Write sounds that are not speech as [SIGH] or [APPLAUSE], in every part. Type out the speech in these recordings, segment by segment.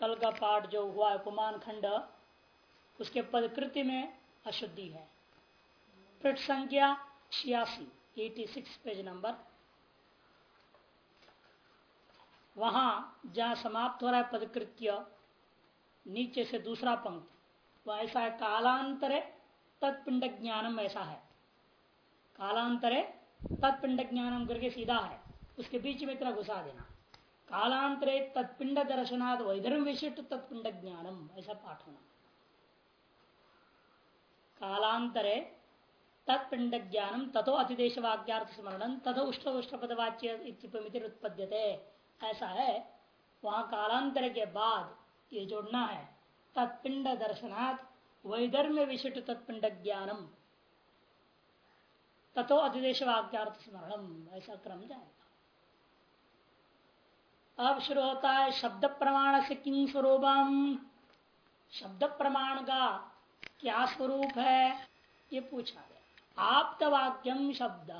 कल का पाठ जो हुआ है उपमान खंड, उसके पदकृति में अशुद्धि है। पृष्ठ संख्या छियासी एटी सिक्स पेज नंबर वहाँ जहाँ समाप्त हो रहा है पदकृत्य नीचे से दूसरा पंक्ति। वह ऐसा है, कालांतरे तत्पिंड ज्ञानम ऐसा है। कालांतरे तत्पिंड ज्ञानम करके सीधा है, उसके बीच में इतना घुसा देना। कालांतरे तत्पिंड दर्शनाथ वैधर्म विशिष्ट तत्पिंड ज्ञानम ऐसा पाठ होना कालांतरे तत्पिंड ज्ञानम तथो अतिदेश वाक्यार्थ स्मरण तथो उष्ट उष्ट पदवाच्य उत्पद्यते, ऐसा है। वहाँ कालांतर के बाद ये जोड़ना है तत्पिंड दर्शनाथ वैधर्म विशिष्ट तत्पिंड ज्ञानम तथो अधिदेश वाक्यार्थ स्मरणम ऐसा क्रम जाएगा। अब शुरू होता है शब्द प्रमाण से किन स्वरूपम? शब्द प्रमाण का क्या स्वरूप है? ये पूछा गया। आप्त वाक्यम शब्द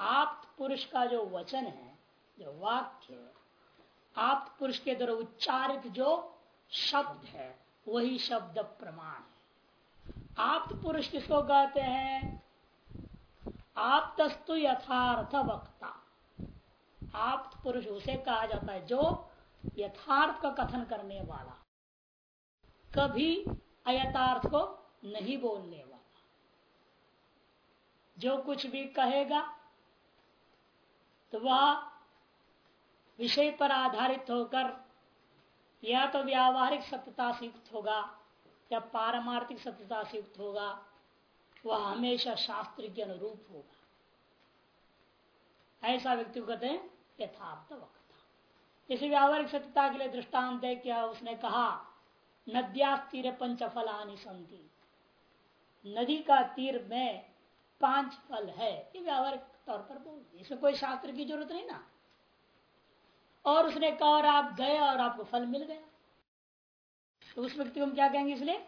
आप्त पुरुष का जो वचन है, जो वाक्य आप्त पुरुष के द्वारा उच्चारित जो शब्द है, वही शब्द प्रमाण है। आप्त पुरुष किसको कहते हैं? आप्तस्तु यथार्थ वक्ता। आप पुरुष उसे कहा जाता है, जो यथार्थ का कथन करने वाला। कभी अयथार्थ को नहीं बोलने वाला। जो कुछ भी कहेगा तो वह विषय पर आधारित होकर या तो व्यावहारिक सत्यता से युक्त होगा, या पारमार्थिक सत्यता से युक्त होगा, वह हमेशा शास्त्र के अनुरूप होगा। ऐसा व्यक्ति कहते हैं यथार्थ वक्ता इसे व्यावहारिक सत्यता के लिए दृष्टांत है क्या उसने कहा, नद्या तीर पंच फलानी संति। नदी का तीर में पाँच फल है। ये व्यावहारिक तौर पर बोल इसमें कोई शास्त्र की ज़रूरत नहीं ना। और उसने कहा, और आप गए और आपको फल मिल गया। तो उस व्यक्ति को हम क्या कहेंगे इसलिए?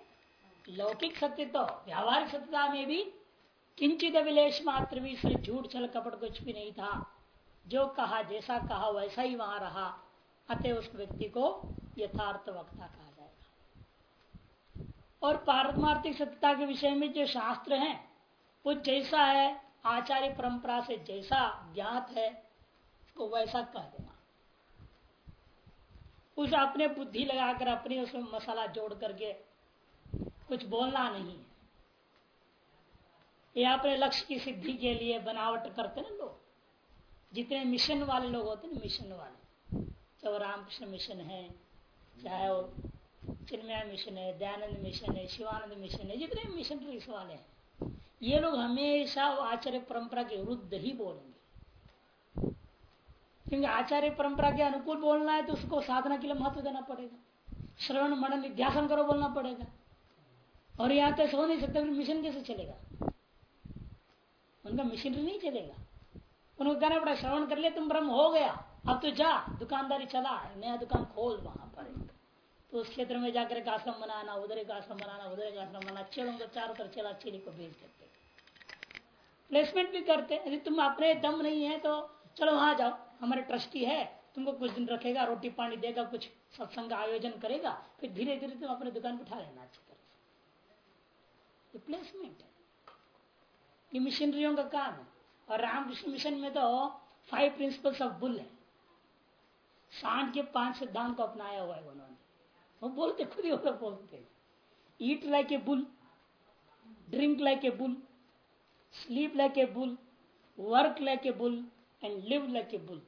लौकिक सत्य तो व्यावहारिक सत्यता में भी किंचित अभिलेष मात्र भी, इसलिए झूठ, छल, कपट कुछ भी नहीं था। जो कहा, जैसा कहा, वैसा ही वहाँ रहा। अतः उस व्यक्ति को यथार्थ वक्ता कहा जाएगा। और पारमार्थिक सत्यता के विषय में जो शास्त्र है, वो जैसा है, आचार्य परंपरा से जैसा ज्ञात है, उसको वैसा कह देना। उस अपने बुद्धि लगाकर, अपने उसमें मसाला जोड़ करके कुछ बोलना नहीं है। ये अपने लक्ष्य की सिद्धि के लिए बनावट करते ना लोग। जितने मिशन वाले लोग होते हैं मिशन वाले। चाहे वो रामकृष्ण मिशन है, चाहे वो चिन्मया मिशन है, दयानंद मिशन है, शिवानंद मिशन है, जितने मिशन वाले हैं। ये लोग हमेशा आचार्य परंपरा के विरुद्ध ही बोलेंगे। क्योंकि आचार्य परंपरा के अनुकूल बोलना है तो उसको साधना के लिए महत्व देना पड़ेगा। श्रवण, मनन, निध्यासन करो बोलना पड़ेगा। और यहाँ तक हो नहीं सकता मिशन कैसे चलेगा? उनका मिशन नहीं चलेगा। उनको कहना पड़ा श्रवण कर लिया तुम ब्रह्म हो गया। अब तो जा, दुकानदारी चला, नया दुकान खोल वहाँ पर तो उस क्षेत्र में जाकर एक आश्रम बनाना, उधर एक आश्रम बनाना, उधर एक आश्रम बनाना चलो तो चारों तरफ़ चला चेली को भेज देते। प्लेसमेंट भी करते यदि तुम अपने दम नहीं है तो चलो वहाँ जाओ। हमारे ट्रस्टी है, तुमको कुछ दिन रखेगा, रोटी पानी देगा, कुछ सत्संग आयोजन करेगा, फिर धीरे धीरे तुम अपने दुकान उठा लेना, अच्छी तरह से। प्लेसमेंट है। ये मिशनरियों का काम है। और रामकृष्ण मिशन में तो फाइव प्रिंसिपल्स ऑफ़ बुल है। सांड के पाँच सिद्धांत को अपनाया हुआ है उन्होंने। वो बोलते, खुद ही वो बोलते eat like a bull drink like a bull sleep like a bull work like a bull and live like a bull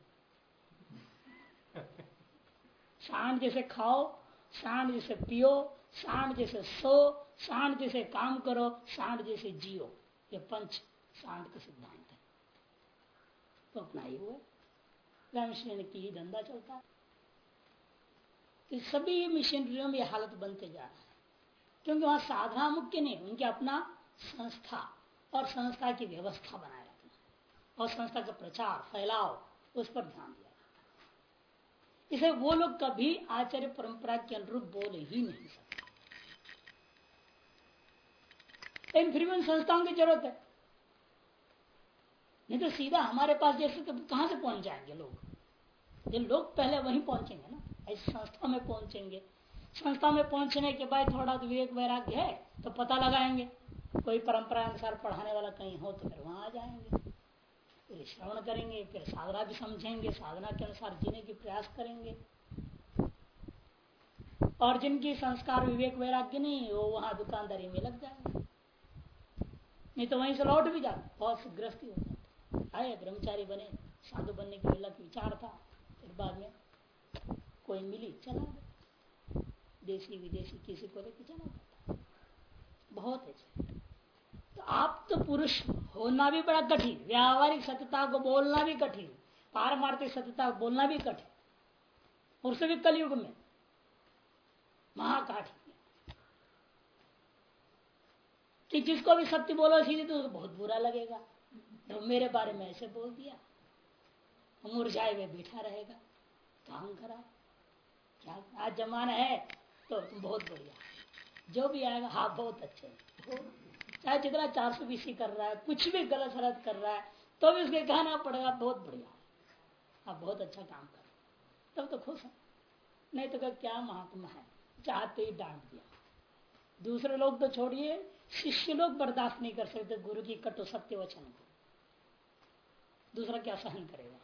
सांड जैसे खाओ, सांड जैसे पियो, सांड जैसे सो, सांड जैसे काम करो, सांड जैसे जियो। ये पंच सांड का सिद्धांत। तो अपना ही हुआ मिशन की ही धंधा चलता है। तो सभी मिशनरियों में हालत बनते जा रहा है। क्योंकि वहाँ साधना मुख्य नहीं उनके अपना संस्था और संस्था की व्यवस्था बनाए रखना और संस्था का प्रचार, फैलाव, उस पर ध्यान दिया इसे वो लोग कभी आचार्य परंपरा के अनुरूप बोल ही नहीं सकते। इन फिर संस्थाओं की ज़रूरत है। नहीं तो सीधा हमारे पास जैसे तो कहाँ से पहुँच जाएँगे लोग? जो लोग पहले वहीं पहुँचेंगे ना। ऐसी संस्था में पहुँचेंगे। संस्था में पहुँचने के बाद थोड़ा विवेक वैराग्य है तो पता लगाएँगे। कोई परंपरा अनुसार पढ़ाने वाला कहीं हो तो फिर वहाँ आ जाएँगे। फिर श्रवण करेंगे, फिर साधना भी समझेंगे, साधना के अनुसार जीने की प्रयास करेंगे। और जिनकी संस्कार विवेक वैराग्य नहीं वो वहाँ दुकानदारी में लग जाएँगे। नहीं तो वहीं से लौट भी जाते बहुत ग्रस्ती हो जाते आए ब्रह्मचारी बने, साधु बनने की अलग विचार था। फिर बाद में कोई मिली, चला गया। देशी विदेशी किसी को लेकर चला बहुत अच्छे तो आप तो पुरुष होना भी बड़ा कठिन, व्यावहारिक सत्यता को बोलना भी कठिन, पारमार्थिक सत्यता को बोलना भी कठिन। उससे भी कलयुग में महाकाठिन कि जिसको भी सत्य बोलो, सीधे तो बहुत बुरा लगेगा। तो मेरे बारे में ऐसे बोल दिया। मुरझाए हुए बैठा रहेगा। काम करा, क्या, आज जमाना है तो तुम बहुत बढ़िया जो भी आएगा हाँ बहुत अच्छे चाहे जितना चार सौ बीसी कर रहा है, कुछ भी गलत सलत कर रहा है तो भी उसके कहना पड़ेगा, बहुत बढ़िया आप बहुत अच्छा काम कर तब तो खुश है। नहीं तो क्या महात्मा है? चाहते ही डांट दिया। दूसरे लोग तो छोड़िए, शिष्य लोग बर्दाश्त नहीं कर सकते, गुरु की कटु सत्य वचन को। दूसरा क्या सहन करेगा?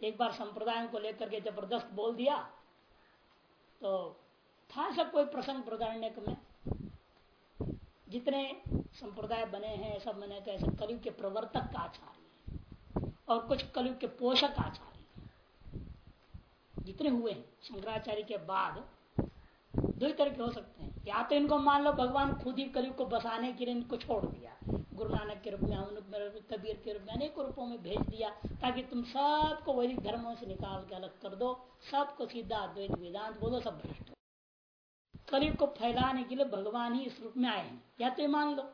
एक बार संप्रदाय को लेकर के ज़बरदस्त बोल दिया तो था सब कोई प्रसंग प्रदारण्य में। जितने संप्रदाय बने हैं सब मैंने कैसे कलयुग के प्रवर्तक का आचार्य और कुछ कलयुग के पोषक आचार्य जितने हुए हैं, शंकराचार्य के बाद दो तरह के हो सकते हैं। या तो इनको मान लो भगवान खुद ही कलयुग को बसाने के लिए इनको छोड़ दिया। गुरु नानक के रूप में कबीर के रूप में अनेक रूपों में भेज दिया, ताकि तुम सबको वैदिक धर्मों से निकाल के अलग कर दो। सबको सीधा अद्वैत वेदांत बोलो, सब भ्रष्ट कलयुग को फैलाने के लिए भगवान ही इस रूप में आए हैं। या तो मान लो।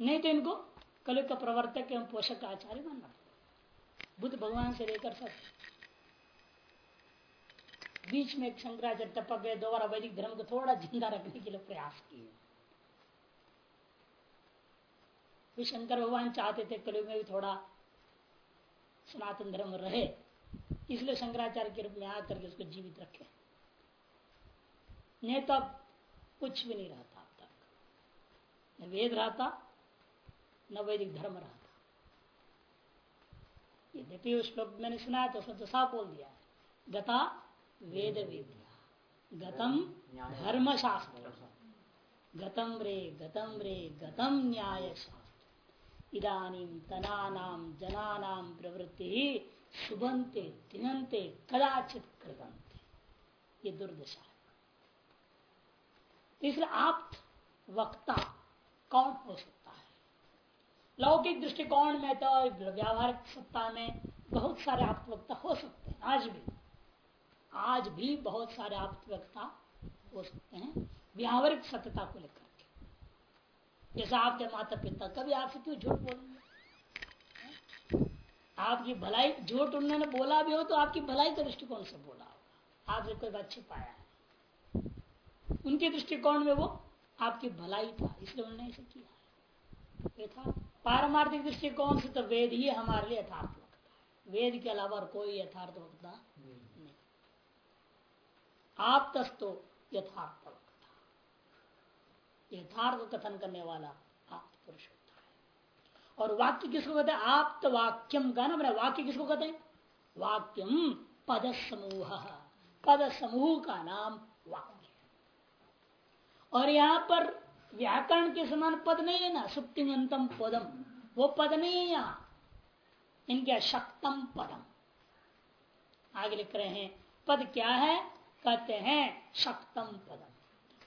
नहीं तो इनको कलयुग का प्रवर्तक एवं पोषक आचार्य मानना बुद्ध भगवान से लेकर सब। बीच में एक शंकराचार्य टपक गए दोबारा वैदिक धर्म को थोड़ा ज़िंदा रखने के लिए प्रयास किए। शंकर भगवान चाहते थे कलयुग में भी थोड़ा सनातन धर्म रहे, इसलिए शंकराचार्य के रूप में आकर के उसको जीवित रखे। नहीं तो कुछ भी नहीं रहता अब तक। न वेद रहता, न वैदिक धर्म रहता। यद्यपि उस श्लोक मैंने सुना तो उसने तो साफ़ बोल दिया गता वेद विद्या गतम धर्म शास्त्र गतम रे गतम रे गतम न्याय शास्त्र इदानी तनानाम जनानाम प्रवृत्ति शुभंते तिनंते कदाचित कृतंते ये दुर्दशा है। तीसरा आप वक्ता कौन हो सकता है? लौकिक दृष्टिकोण में तो व्यावहारिक सत्ता में बहुत सारे आप वक्ता हो सकते हैं। आज भी। आज भी बहुत सारे आप व्यक्ता हो सकते हैं, व्यावहारिक सत्यता को लेकर के। जैसा आपके माता पिता कभी आपसे क्यों झूठ बोलेंगे आपकी भलाई, झूठ उन्होंने बोला भी हो तो आपकी भलाई के दृष्टिकोण से बोला होगा। आपसे कोई बात छिपाया है उनके दृष्टिकोण में वो आपकी भलाई था, इसलिए उन्होंने ऐसे किया ये था। पारमार्थिक दृष्टिकोण से तो वेद ही हमारे लिए यथार्थ लगता वेद के अलावा कोई यथार्थ होता आप तस्तो यथार्थ यथार्थ कथन करने वाला आप पुरुष होता है। और वाक्य किसको कहते हैं? आप तो वाक्यम का ना वाक्य किसको कहते हैं? वाक्यम पद समूह पद समूह का नाम वाक्य और यहाँ पर व्याकरण के समान पद नहीं है ना? सुप्तिमंतम पदम। वो पद नहीं है यहाँ। इनके शक्तम पदम। आगे लिख रहे हैं, पद क्या है? कहते हैं शक्तम पदम।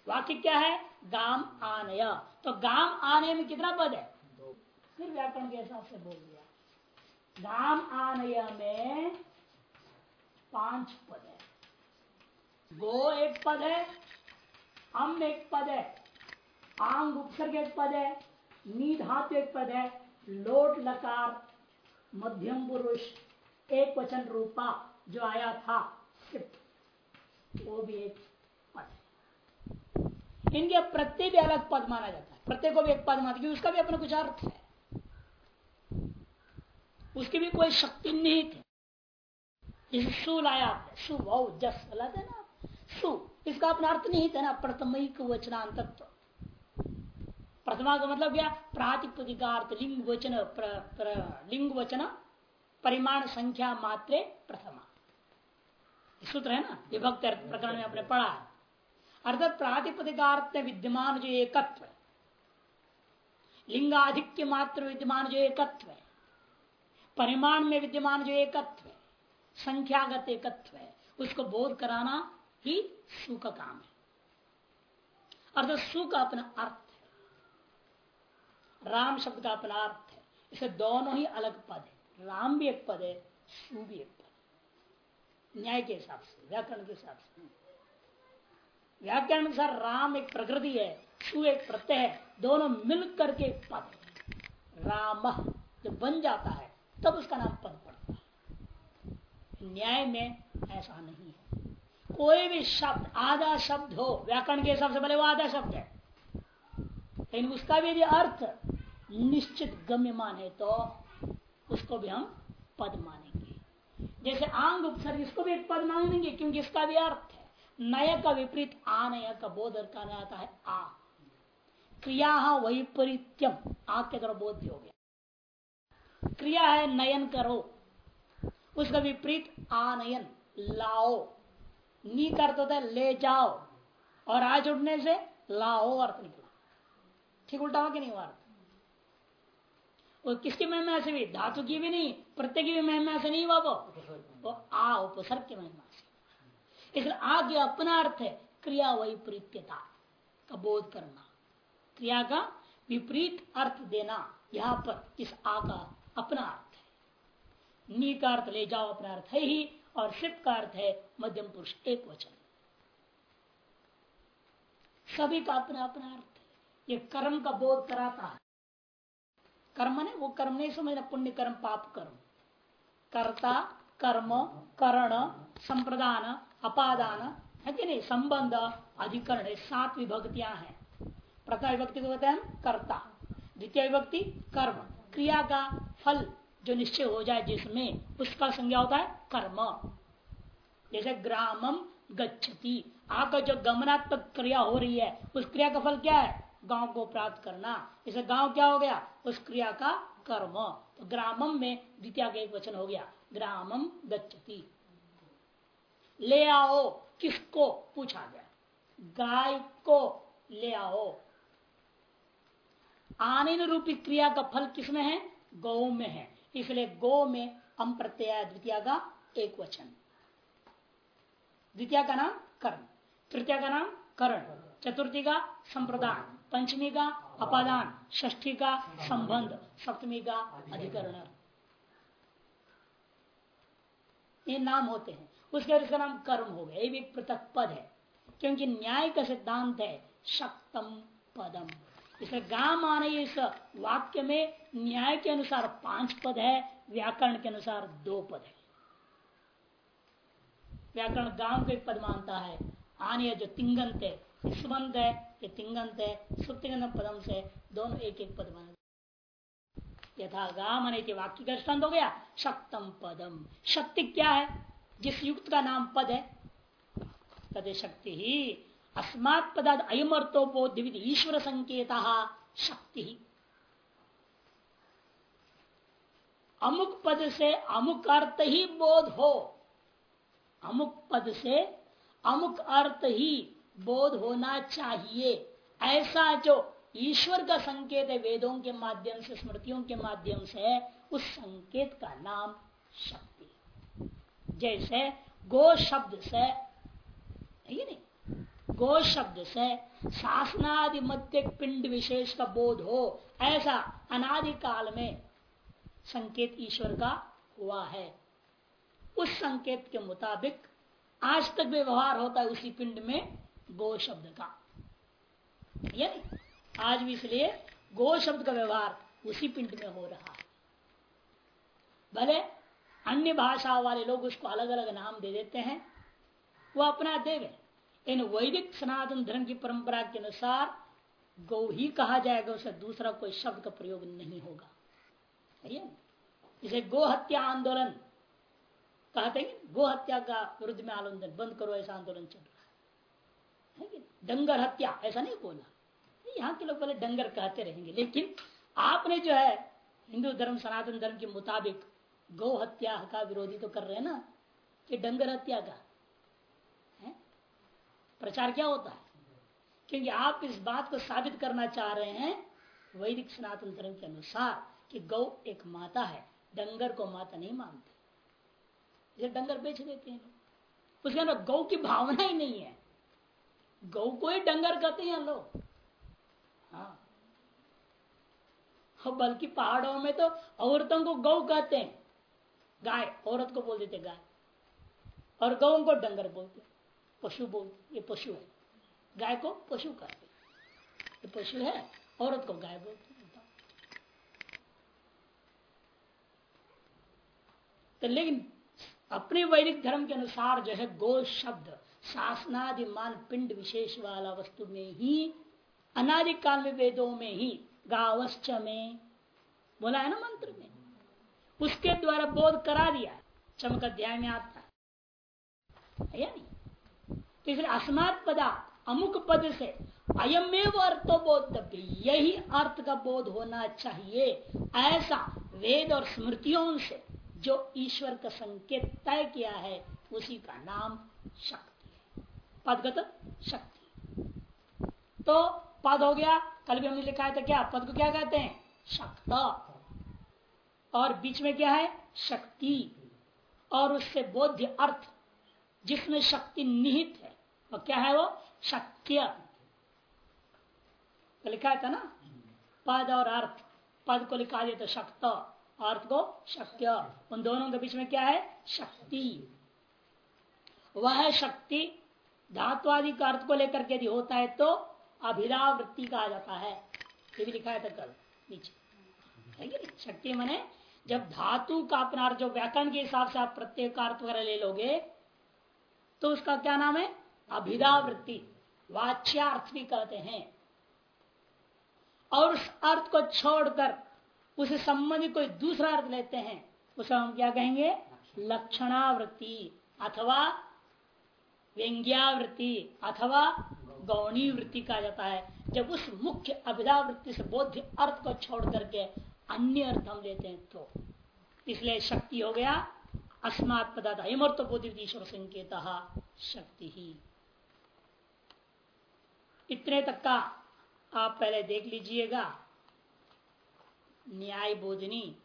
वाक्य क्या है? गाम आनय। तो गाम आने में कितना पद है? फिर व्याकरण के हिसाब से बोल दिया। गाम आनय में पाँच पद है। गो एक पद है, अम एक पद है, आंग उपसर्ग एक पद है नी धातु एक पद है, लोट लकार, मध्यम पुरुष, एक वचन रूपा जो आया था, सिर्फ़ वो भी एक पद इनके प्रत्यय भी अलग पद माना जाता है। प्रत्यय को भी एक पद माना क्योंकि उसका भी अपना कुछ अर्थ है। उसकी भी कोई शक्ति नहीं थी। इस सु लाया आपने। सु बहु जस लाते ना सु इसका अपना अर्थ नहीं था ना। प्रथमिक वचनांतत्व। प्रथमा का मतलब क्या? प्रातिपदिकार्थ लिंग वचन प्र, प्र, लिंग वचन परिमाण संख्या मात्रे प्रथमा। सूत्र है ना? विभक्त प्रकरण में आपने पढ़ा है। अर्थात प्रातिपदिकार्थ विद्यमान जो एकत्व है, लिंगाधिक्य मात्र विद्यमान जो एकत्व है, परिमाण में विद्यमान जो एकत्व है, संख्यागत एकत्व है, उसको बोध कराना ही सु का काम है। अर्थात सु का अपना अर्थ है। राम शब्द का अपना अर्थ है। इसे दोनों ही अलग पद है। राम भी एक पद है, सु भी एक पद न्याय के हिसाब से, व्याकरण के हिसाब से। व्याकरण अनुसार राम एक प्रकृति है सु एक प्रत्यय है, दोनों मिल करके पद राम जब बन जाता है, तब उसका नाम पद पड़ता है। न्याय में ऐसा नहीं है। कोई भी शब्द, आधा शब्द हो, व्याकरण के हिसाब से भले वो आधा शब्द है। लेकिन उसका भी यदि अर्थ निश्चित गम्यमान है तो उसको भी हम पद मानेंगे। जैसे आंग उपसर्ग, इसको भी एक पद मानेंगे, क्योंकि इसका भी अर्थ है। नय का विपरीत आ आनय का बोध करना आता है आ। क्रिया वैपरीत्यम। आग के तरह बोध हो गया। क्रिया है नयन करो। उसका विपरीत, आनयन, लाओ। नी अर्थ होता है ले जाओ। और आज उठने से लाओ अर्थ निकला। ठीक उल्टा हुआ कि नहीं हुआ अर्थ? वो किसकी महिमा से भी धातु की भी नहीं। प्रत्येक की महिमा से नहीं हुआ वो? आ, उपसर्ग की महिमा से। इसलिए आगे अपना अर्थ है, क्रिया वैपरीत्यता का बोध करना। क्रिया का विपरीत अर्थ देना, यहाँ पर इस आ का अपना अर्थ है। नी का अर्थ ले जाओ, अपना अर्थ है ही, और सिप का अर्थ है मध्यम पुरुष, एक वचन। सभी का अपना अपना अर्थ है। ये कर्म का बोध कराता है। कर्म ने वो कर्म नहीं समझना, पुण्य कर्म, पाप कर्म। कर्ता, कर्म, करण, संप्रदान, अपादान, है कि नहीं? संबंध, अधिकरण सात विभक्तियाँ हैं। प्रथम विभक्ति को कहते हैं कर्ता। द्वितीय विभक्ति कर्म। क्रिया का फल जो निश्चय हो जाए जिसमें उसका संज्ञा होता है कर्म। जैसे ग्रामम गच्छति। आपका जो गमनात्मक क्रिया हो रही है, उस क्रिया का फल क्या है? गाँव को प्राप्त करना। इसे गाँव क्या हो गया? उस क्रिया का कर्म। ग्रामम में द्वितीय का एक वचन हो गया। ग्रामम गच्छति। ले आओ, किसको पूछा गया? गाय को ले आओ। आने रूपी क्रिया का फल किसमें है? गौ में है। इसलिए गौ में अम प्रत्यय, द्वितीय का एक वचन। द्वितीय का नाम कर्म तृतीय का नाम करण। चतुर्थी का संप्रदान। पंचमी का अपादान ष्ठी का संबंध, सप्तमी का अधिकरण। ये नाम होते हैं। उसके बाद नाम कर्म हो गया। ये भी पृथक पद है। क्योंकि न्याय का सिद्धांत है, शक्तम पदम। इसलिए गाम आने इस वाक्य में न्याय के अनुसार पाँच पद है, व्याकरण के अनुसार दो पद है। व्याकरण गाँव को एक पद मानता है। आने जो तिंगंत सुबंध है, ये तिंगंत है सुप्तिगंत पदम से दोनों एक एक पद माने यथा गाम अने वाक्य का दृष्टांत हो गया, शक्तम पदम। शक्ति क्या है? जिस युक्त का नाम पद है। तद शक्ति ही अस्मात् पदाद अयमर्थो बोध ईश्वर संकेत शक्ति ही। अमुक पद से अमुक अर्थ ही बोध हो। अमुक पद से अमुक अर्थ ही बोध होना चाहिए। ऐसा जो ईश्वर का संकेत है वेदों के माध्यम से, स्मृतियों के माध्यम से, उस संकेत का नाम शक्ति। जैसे गो शब्द से नहीं? गो शब्द से शासनादि मध्य पिंड विशेष का बोध हो, ऐसा अनादि काल में संकेत ईश्वर का हुआ है। उस संकेत के मुताबिक आज तक व्यवहार होता है उसी पिंड में। गो शब्द का। यानी आज भी इसलिए गो शब्द का व्यवहार उसी पिंड में हो रहा है। भले अन्य भाषा वाले लोग उसको अलग अलग नाम दे देते हैं, वो अपना देवे इन वैदिक सनातन धर्म की परंपरा के अनुसार गौ ही कहा जाएगा, उसे दूसरा कोई शब्द का प्रयोग नहीं होगा। इसे गो हत्या आंदोलन कहते हैं। गो हत्या का विरुद्ध में आंदोलन बंद करो ऐसा आंदोलन चल है। डंगर हत्या, ऐसा नहीं बोला। यहाँ के लोग पहले डंगर कहते रहेंगे, लेकिन आपने जो है, हिंदू धर्म, सनातन धर्म के मुताबिक गौ हत्या का विरोधी तो कर रहे हैं ना, कि डंगर हत्या का, है? प्रचार क्या होता है? क्योंकि आप इस बात को साबित करना चाह रहे हैं, वैदिक सनातन धर्म के अनुसार, कि गौ एक माता है, डंगर को माता नहीं मानते। डंगर बेच देते हैं उसके अंदर गौ की भावना ही नहीं है। गौ को ही डंगर कहते हैं लोग। हाँ। बल्कि पहाड़ों में तो औरतों को गौ कहते हैं। गाय, औरत को बोल देते गाय। और गौ को डंगर बोलते पशु बोलते ये पशु है। गाय को पशु कहते ये पशु है, औरत को गाय बोलते तो लेकिन अपने वैदिक धर्म के अनुसार जो है गो शब्द शासनादिमान पिंड विशेष वाला वस्तु में ही अनादिक काल में वेदों में ही, गावश्च में, बोला है ना मंत्र में? उसके द्वारा बोध करा दिया, चमक अध्याय में आता है। तो इसलिए अस्मात पदा, अमुक पद से, अयमेव अर्थो बोधव्य, यही अर्थ का बोध होना चाहिए, ऐसा वेद और स्मृतियों से, जो ईश्वर का संकेत तय किया है, उसी का नाम शक्ति। पदगत शक्ति। तो पद हो गया, कल भी हमने लिखा है तो क्या? पद को क्या कहते हैं? शक्त। और बीच में क्या है? शक्ति। और उससे बोध अर्थ, जिसमें शक्ति निहित है और क्या है वो? शक्य। तो लिखा था ना? पद और अर्थ। पद को लिखा दिया तो शक्त, अर्थ को शक्य। उन दोनों के बीच में क्या है? शक्ति। वह शक्ति धात्वादि का अर्थ को लेकर के यदि होता है तो अभिरावृत्ति कहा जाता है। ये भी लिखा है था कल नीचे शक्ति मने, जब धातु का अपना जो व्याकरण के हिसाब से आप प्रत्येक अर्थ वगैरह ले लोगे तो उसका क्या नाम है? अभिरावृत्ति। वाच्यार्थ भी कहते हैं। और उस अर्थ को छोड़कर उसे संबंधित कोई दूसरा अर्थ लेते हैं, उसे हम क्या कहेंगे? लक्षणावृत्ति, अथवा व्यंग्यावृत्ति अथवा गौणी वृत्ति कहा जाता है। जब उस मुख्य अभिधा वृत्ति से बोध्य अर्थ को छोड़ करके अन्य अर्थ हम लेते हैं तो इसलिए शक्ति हो गया अस्मात् पदार्थ। हिमर्थ बोधित ईश्वर संकेत शक्ति ही। इतने तक का आप पहले देख लीजिएगा। न्याय बोधनी,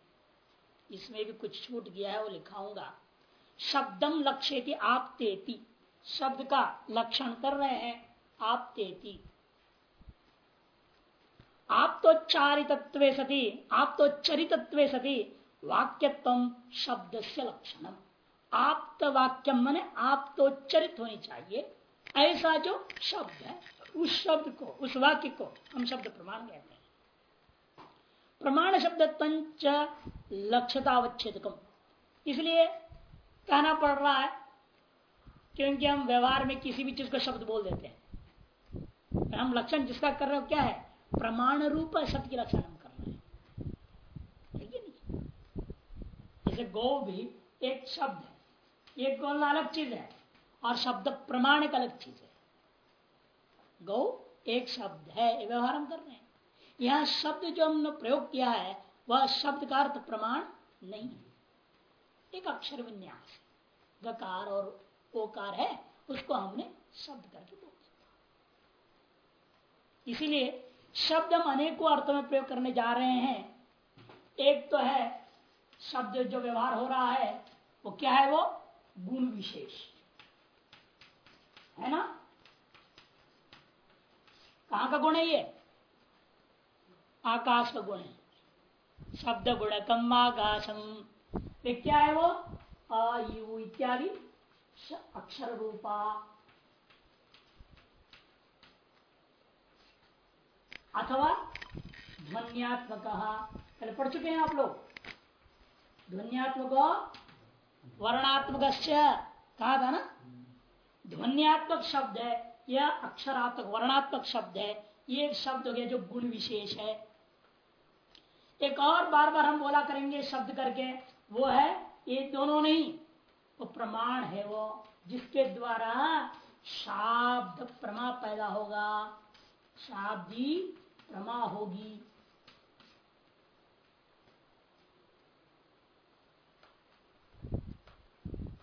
इसमें भी कुछ छूट गया है, वो लिखाऊँगा। शब्दम लक्ष्य आप तेती शब्द का लक्षण कर रहे हैं, आप तेती। आप तो चारितत्व सती, आप तो चरितत्व सती, वाक्यत्व शब्द से लक्षणम आप तो वाक्य मने आप तो चरित होनी चाहिए, ऐसा जो शब्द है, उस शब्द को, उस वाक्य को हम शब्द प्रमाण कहते हैं। प्रमाण शब्द तंच इसलिए कहना पड़ रहा है क्योंकि हम व्यवहार में किसी भी चीज़ को शब्द बोल देते हैं। हम लक्षण जिसका कर रहे हो, क्या है? प्रमाण रूप शब्द सत्य लक्षण हम कर रहे हैं। जैसे गौ भी एक शब्द है। एक गौ अलग चीज़ है और शब्द प्रमाण एक अलग चीज़ है। गौ एक शब्द है व्यवहार हम कर रहे हैं। यहाँ शब्द जो हमने प्रयोग किया है, वह शब्द का अर्थ प्रमाण नहीं है। एक अक्षर विन्यास गकार और ओकार है, उसको हमने शब्द करके बोल दिया इसीलिए शब्द हम अनेकों अर्थों में प्रयोग करने जा रहे हैं। एक तो है, शब्द जो व्यवहार हो रहा है, वो क्या है वो? गुण विशेष। है ना? कहाँ का गुण है ये? आकाश का गुण है। शब्द गुण कम आकाशम क्या है वो? आयु इत्यादि। अक्षर रूपा अथवा ध्वनियात्मक। पहले पढ़ चुके हैं आप लोग। ध्वनियात्मक वर्णात्मक कहा था ना? ध्वनियात्मक शब्द है यह अक्षरात्मक वर्णात्मक शब्द है, ये एक शब्द हो गया जो गुण विशेष है। एक और बार बार हम बोला करेंगे शब्द करके, वो है ये दोनों नहीं। वो प्रमाण है वो, जिसके द्वारा शाब्द प्रमा पैदा होगा। शाब्दी प्रमा होगी।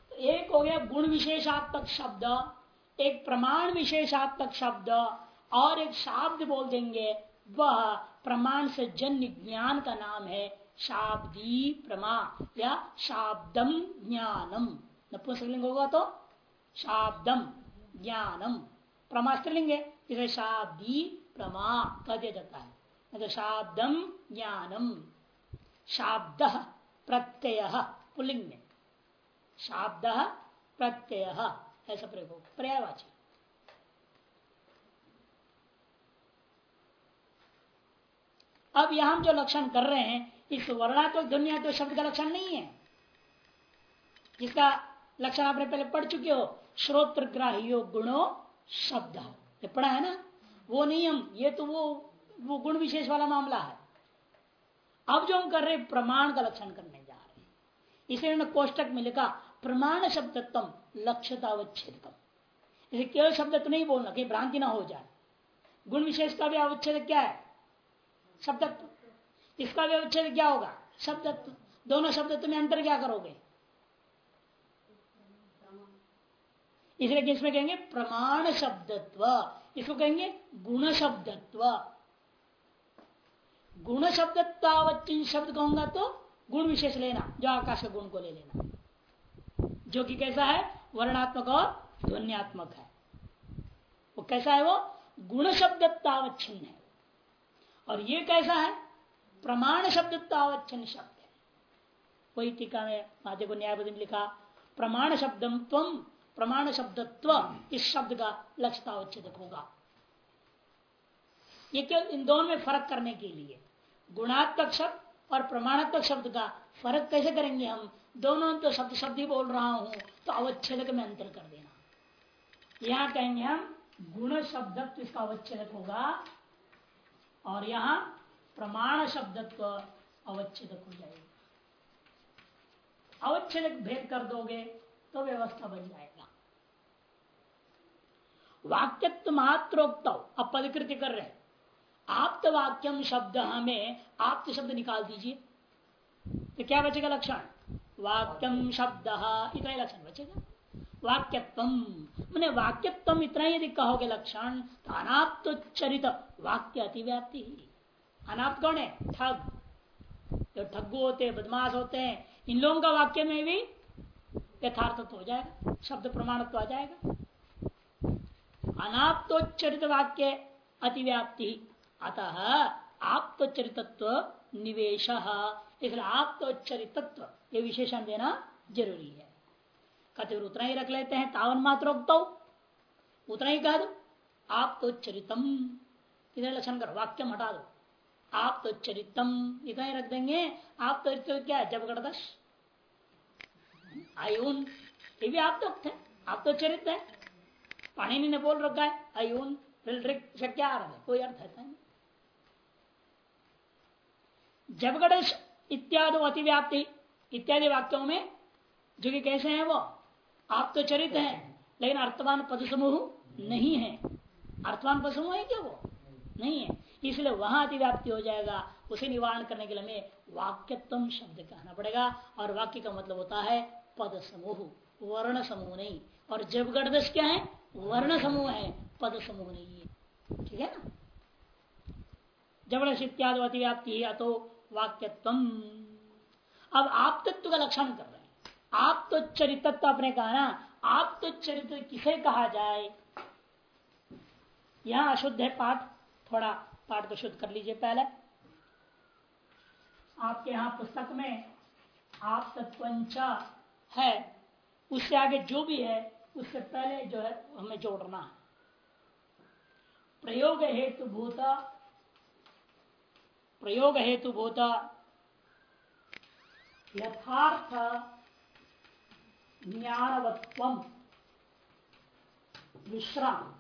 तो एक हो गया गुण विशेषात्मक शब्द, एक प्रमाण विशेषात्मक शब्द, और एक शाब्द बोल देंगे, वह प्रमाण से जन्य ज्ञान का नाम है शाब्दी प्रमा या शाब्दम ज्ञानम। नपुंसकलिंग होगा तो शाब्दम ज्ञानम। प्रमा स्त्रीलिंग है इसे शाब्दी प्रमा कह दिया जाता है। तो शाब्दम ज्ञानम। शाब्द प्रत्यय पुलिंग में। शाब्द प्रत्यय, ऐसा प्रयोग हो। पर्यायवाची। अब यहाँ जो लक्षण कर रहे हैं इस वर्णात्मक दुनिया तो शब्द का लक्षण नहीं है। जिसका लक्षण आपने पहले पढ़ चुके हो श्रोत्र ग्राह्यो गुणो शब्द। ये पढ़ा है ना? वो नियम, ये तो वो वो गुण विशेष वाला मामला है। अब जो हम कर रहे प्रमाण का लक्षण करने जा रहे हैं। इसलिए कोष्टक में लिखा, प्रमाण शब्दत्म लक्ष्यतावच्छेद इसे केवल शब्द तो नहीं बोलना कि भ्रांति ना हो जाए। गुण विशेष का भी अवच्छेद क्या है? शब्दत्व इसका भी अवच्छेद क्या होगा? शब्दत्व दोनों शब्द में अंतर क्या करोगे? इसलिए इसमें कहेंगे? प्रमाण शब्दत्व। इसको कहेंगे गुण शब्दत्व। गुण शब्दत्वावच्चिन शब्द कहूँगा तो गुण विशेष लेना, जो आकाश के गुण को ले लेना। जो कि कैसा है? वर्णात्मक और ध्वनियात्मक है। वो कैसा है वो? गुण शब्दत्वावच्छिन्न है। और ये कैसा है? प्रमाण शब्दत्वावच्छिन्न शब्द है वही टीका में माध्य को न्यायपति ने लिखा प्रमाण शब्दम तम प्रमाण शब्दत्व इस शब्द का लक्ष्य लक्ष्यतावच्छेदक होगा। ये केवल इन दोनों में फ़र्क करने के लिए, गुणात्मक शब्द और प्रमाणात्मक शब्द का फ़र्क कैसे करेंगे हम? दोनों तो शब्द शब्द ही बोल रहा हूँ तो अवच्छेदक में अंतर कर देना। यहाँ कहेंगे हम गुण शब्दत्व इसका अवच्छेदक होगा, और यहाँ प्रमाण शब्दत्व अवच्छेदक हो जाएगा। अवच्छेदक भेद कर दोगे तो व्यवस्था बन जाएगा। वाक्यत्व मात्रोक्त अब पदकृत्य कर रहे आप्त वाक्यम शब्द हमें आप्त शब्द निकाल दीजिए। तो क्या बचेगा लक्षण? वाक्यम शब्द, इतना ही लक्षण बचेगा। वाक्यत्व मैंने वाक्यत्व इतना ही कहोगे लक्षण अनाप्त चरित वाक्य अतिव्याप्ति। ही अनाप्त कौन है? ठग। जो ठग्गु होते हैं बदमाश होते हैं, इन लोगों का वाक्य में भी यथार्थ हो जाएगा, शब्द प्रमाणत्व आ जाएगा। अनाप्तोच्चरित वाक्य अतिव्याप्ति। अतः आप्तोच्चरितत्व निवेश। इसलिए आप्तोच्चरितत्व, ये विशेषण देना ज़रूरी है। कहते उतना ही रख लेते हैं, तावन मात्र उतना ही कह दो आप तो चरितम इधर लक्षण कर? वाक्य हटा दो। आप तो चरितम इतना ही रख देंगे? आप तो चरित्र क्या है, जब गणदश आयुन, ये भी आप तो थे आप तो चरित्र है। पाणी ने बोल रखा है, आयुन क्या अर्थ है कोई अर्थ है जब गणेश इत्यादि अतिव्याप्ति, इत्यादि वाक्यों में, जो कि कैसे हैं वो? आप तो चरित हैं, लेकिन अर्थवान पद समूह नहीं है। अर्थवान पद समूह है क्या वो? नहीं है। इसलिए वहाँ अतिव्याप्ति हो जाएगा, उसे निवारण करने के लिए हमें वाक्यत्म शब्द कहना पड़ेगा, और वाक्य का मतलब होता है पद समूह वर्ण समूह नहीं। और जब गणदश क्या है? वर्ण समूह है पद समूह नहीं है। ठीक है ना? ज़बरदस्त इत्यादि अतिव्याप्ति है तो वाक्यत्व अब आप तत्व का लक्षण कर रहे हैं। आप तो चरित्र आपने कहा ना, आप तो चरित्र किसे कहा जाए? यहाँ अशुद्ध है पाठ, थोड़ा पाठ को शुद्ध कर लीजिए पहले। आपके यहाँ पुस्तक में आप तत्वंचा है, उससे आगे जो भी है, उससे पहले जो है, हमें जोड़ना है। प्रयोग हेतु भूता, प्रयोग हेतु भूता, यथार्थ ज्ञानवत्व विश्राम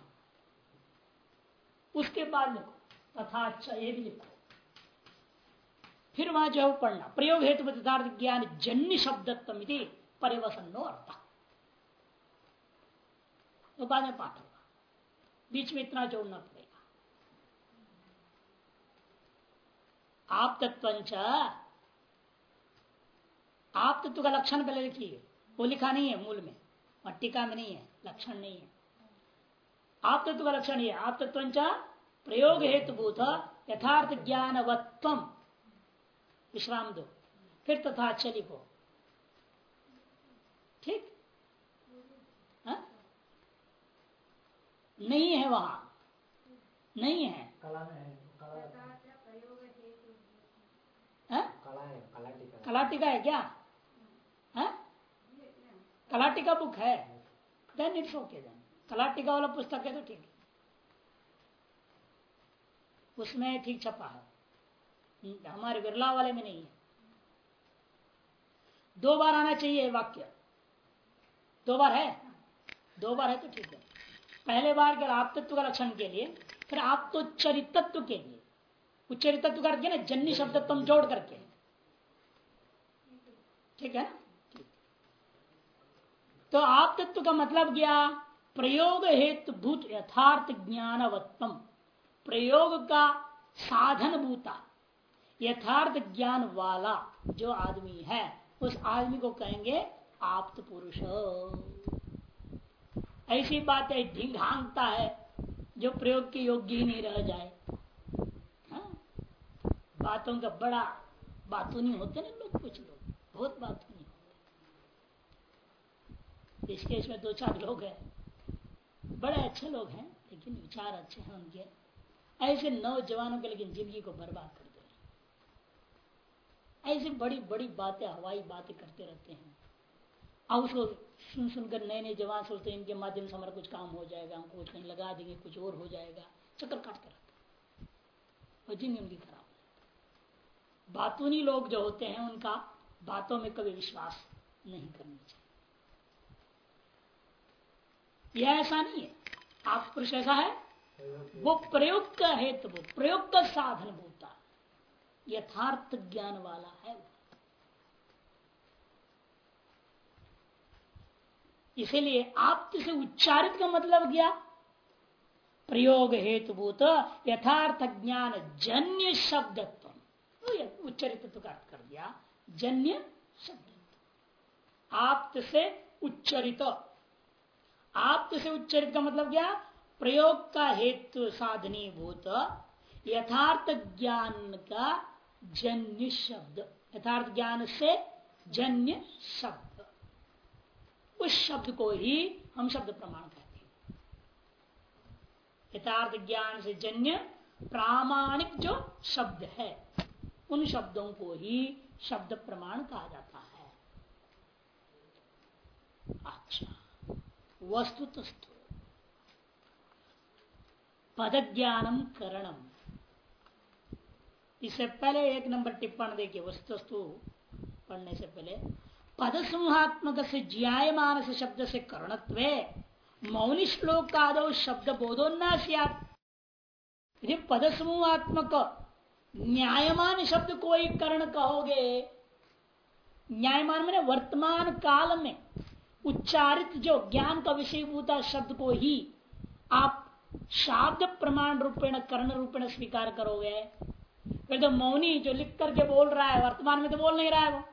उसके बाद लिखो। तथा ये भी लिखो। फिर वहाँ जो पढ़ना, प्रयोग हेतु ज्ञान जन्य शब्दत्म परिवसनो अर्थ। तो बाद में पाठ होगा। बीच में इतना जोड़ना पड़ेगा। आप तत्व आप तत्व का लक्षण पहले लिखिए। वो लिखा नहीं है मूल में। टीका में नहीं है, लक्षण नहीं है। आप तत्व का लक्षण ये आप तत्व प्रयोग हेतुभूत यथार्थ ज्ञानवत्व विश्राम दो। फिर तथा अच्छे लिखो ठीक? हा? नहीं है वहाँ। नहीं है। कला में है। कलाटिका। है क्या? है? कलाटिका बुक है। देन इट्स ओके देन कलाटिका वाला पुस्तक है तो ठीक है। उसमें ठीक छपा है। हमारे बिरला वाले में नहीं है। दो बार आना चाहिए वाक्य। दो बार है? दो बार है तो ठीक है। पहले बार के आप तत्व का लक्षण के लिए, फिर आप तो चरितत्व के लिए। उच्चरितत्व करके ना, जन्य शब्द तुम जोड़ करके। ठीक है ना? तो आप तत्व का मतलब क्या? प्रयोग हेतु भूत यथार्थ ज्ञानवत्तम। प्रयोग का साधन भूता यथार्थ ज्ञान वाला जो आदमी है, उस आदमी को कहेंगे आप पुरुष। ऐसी बात है ढिंग हांगता है, जो प्रयोग के योग्य ही नहीं रह जाए। हाँ? बातों का बड़ा बातों नहीं होते ना लोग, कुछ लोग, बहुत बातों नहीं होते। इस केस में दो चार लोग हैं, बड़े अच्छे लोग हैं, लेकिन विचार अच्छे हैं उनके। ऐसे नौजवानों के लेकिन ज़िंदगी को बर्बाद कर दे ऐसी बड़ी बड़ी बातें, हवाई बातें करते रहते हैं। अब उसको सुन, सुनकर नए नए जवान सोचते हैं, इनके माध्यम से हमारा कुछ काम हो जाएगा, हमको कुछ कहीं लगा देंगे, कुछ और हो जाएगा। चक्कर काटते रहते और ज़िंदगी उनकी खराब बातूनी लोग जो होते हैं, उनका बातों में कभी विश्वास नहीं करना चाहिए। यह ऐसा नहीं है। आप पुरुष ऐसा है? वो प्रयोग का हेतु प्रयोग का साधन होता यथार्थ ज्ञान वाला है इसीलिए आप से उच्चारित का मतलब क्या? प्रयोग हेतुभूत, यथार्थ ज्ञान, जन्य शब्दत्व। तो उच्चरित का कर दिया। जन्य शब्द आप से उच्चरित। आप से उच्चरित का मतलब क्या? प्रयोग का हेतु साधनी भूत यथार्थ ज्ञान का जन्य शब्द। यथार्थ ज्ञान से जन्य शब्द। उस शब्द को ही हम शब्द प्रमाण कहते हैं। यथार्थ ज्ञान से जन्य प्रामाणिक जो शब्द है, उन शब्दों को ही शब्द प्रमाण कहा जाता है। अच्छा वस्तुतस्तु। पद ज्ञानम करणम। इससे पहले एक नंबर टिप्पण देखिए वस्तु पढ़ने से पहले। पद समूहात्मक से ज्यायमान से शब्द से करणत्व मौनी श्लोक का आदो शब्द बोधोन्ना पद समूहात्मक न्यायमान शब्द को एक करण कहोगे, न्यायमान मैंने वर्तमान काल में उच्चारित जो ज्ञान का विषयभूता शब्द को ही आप शाब्द प्रमाण रूपेण, कर्ण रूपेण स्वीकार करोगे। फिर तो मौनी जो लिख करके बोल रहा है, वर्तमान में तो बोल नहीं रहा है वो।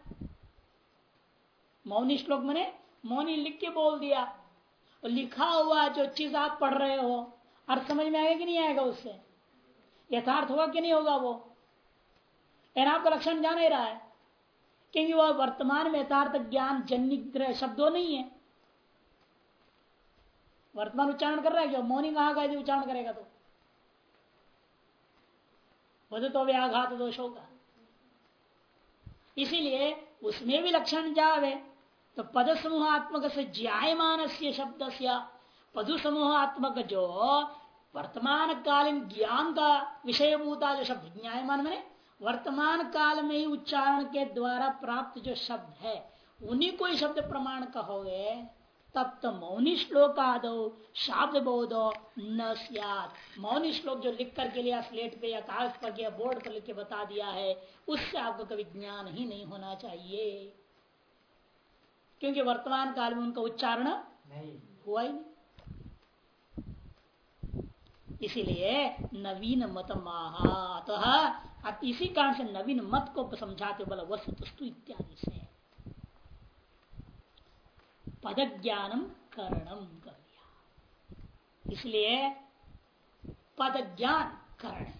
मौनी श्लोक मैंने मौनी लिख के बोल दिया। और लिखा हुआ जो चीज़ आप पढ़ रहे हो अर्थ समझ में आएगा कि नहीं आएगा उससे? यथार्थ होगा कि नहीं होगा वो? लेकिन आपका लक्षण जान ही रहा है, क्योंकि वह वर्तमान में यथार्थ ज्ञान जन्य शब्दों नहीं है। वर्तमान उच्चारण कर रहा है क्या? मौनी कहा गए उच्चारण करेगा तो। वह तो व्याघात दोष होगा। इसीलिए उसमें भी लक्षण जावे तो पद समूहात्मक से ज्यायमान से शब्द से पदु समूहात्मक जो वर्तमान कालीन ज्ञान का विषयभूता जो शब्द, ज्ञायमान मैंने वर्तमान काल में ही उच्चारण के द्वारा प्राप्त जो शब्द है, उन्हीं को ही शब्द प्रमाण कहोगे। तब तो मौनी श्लोक आदो शाब्द बोधो न मौनी श्लोक जो लिख करके लिया स्लेट पे या कागज़ पर या बोर्ड पर लिख के बता दिया है उससे आपको कभी ज्ञान ही नहीं होना चाहिए। क्योंकि वर्तमान काल में उनका उच्चारण हुआ ही नहीं। इसीलिए नवीन मत महा अतः इसी कारण से नवीन मत को समझाते बोला वस्तु इत्यादि से। पद ज्ञानम करणम कर दिया इसलिए पद ज्ञान करण।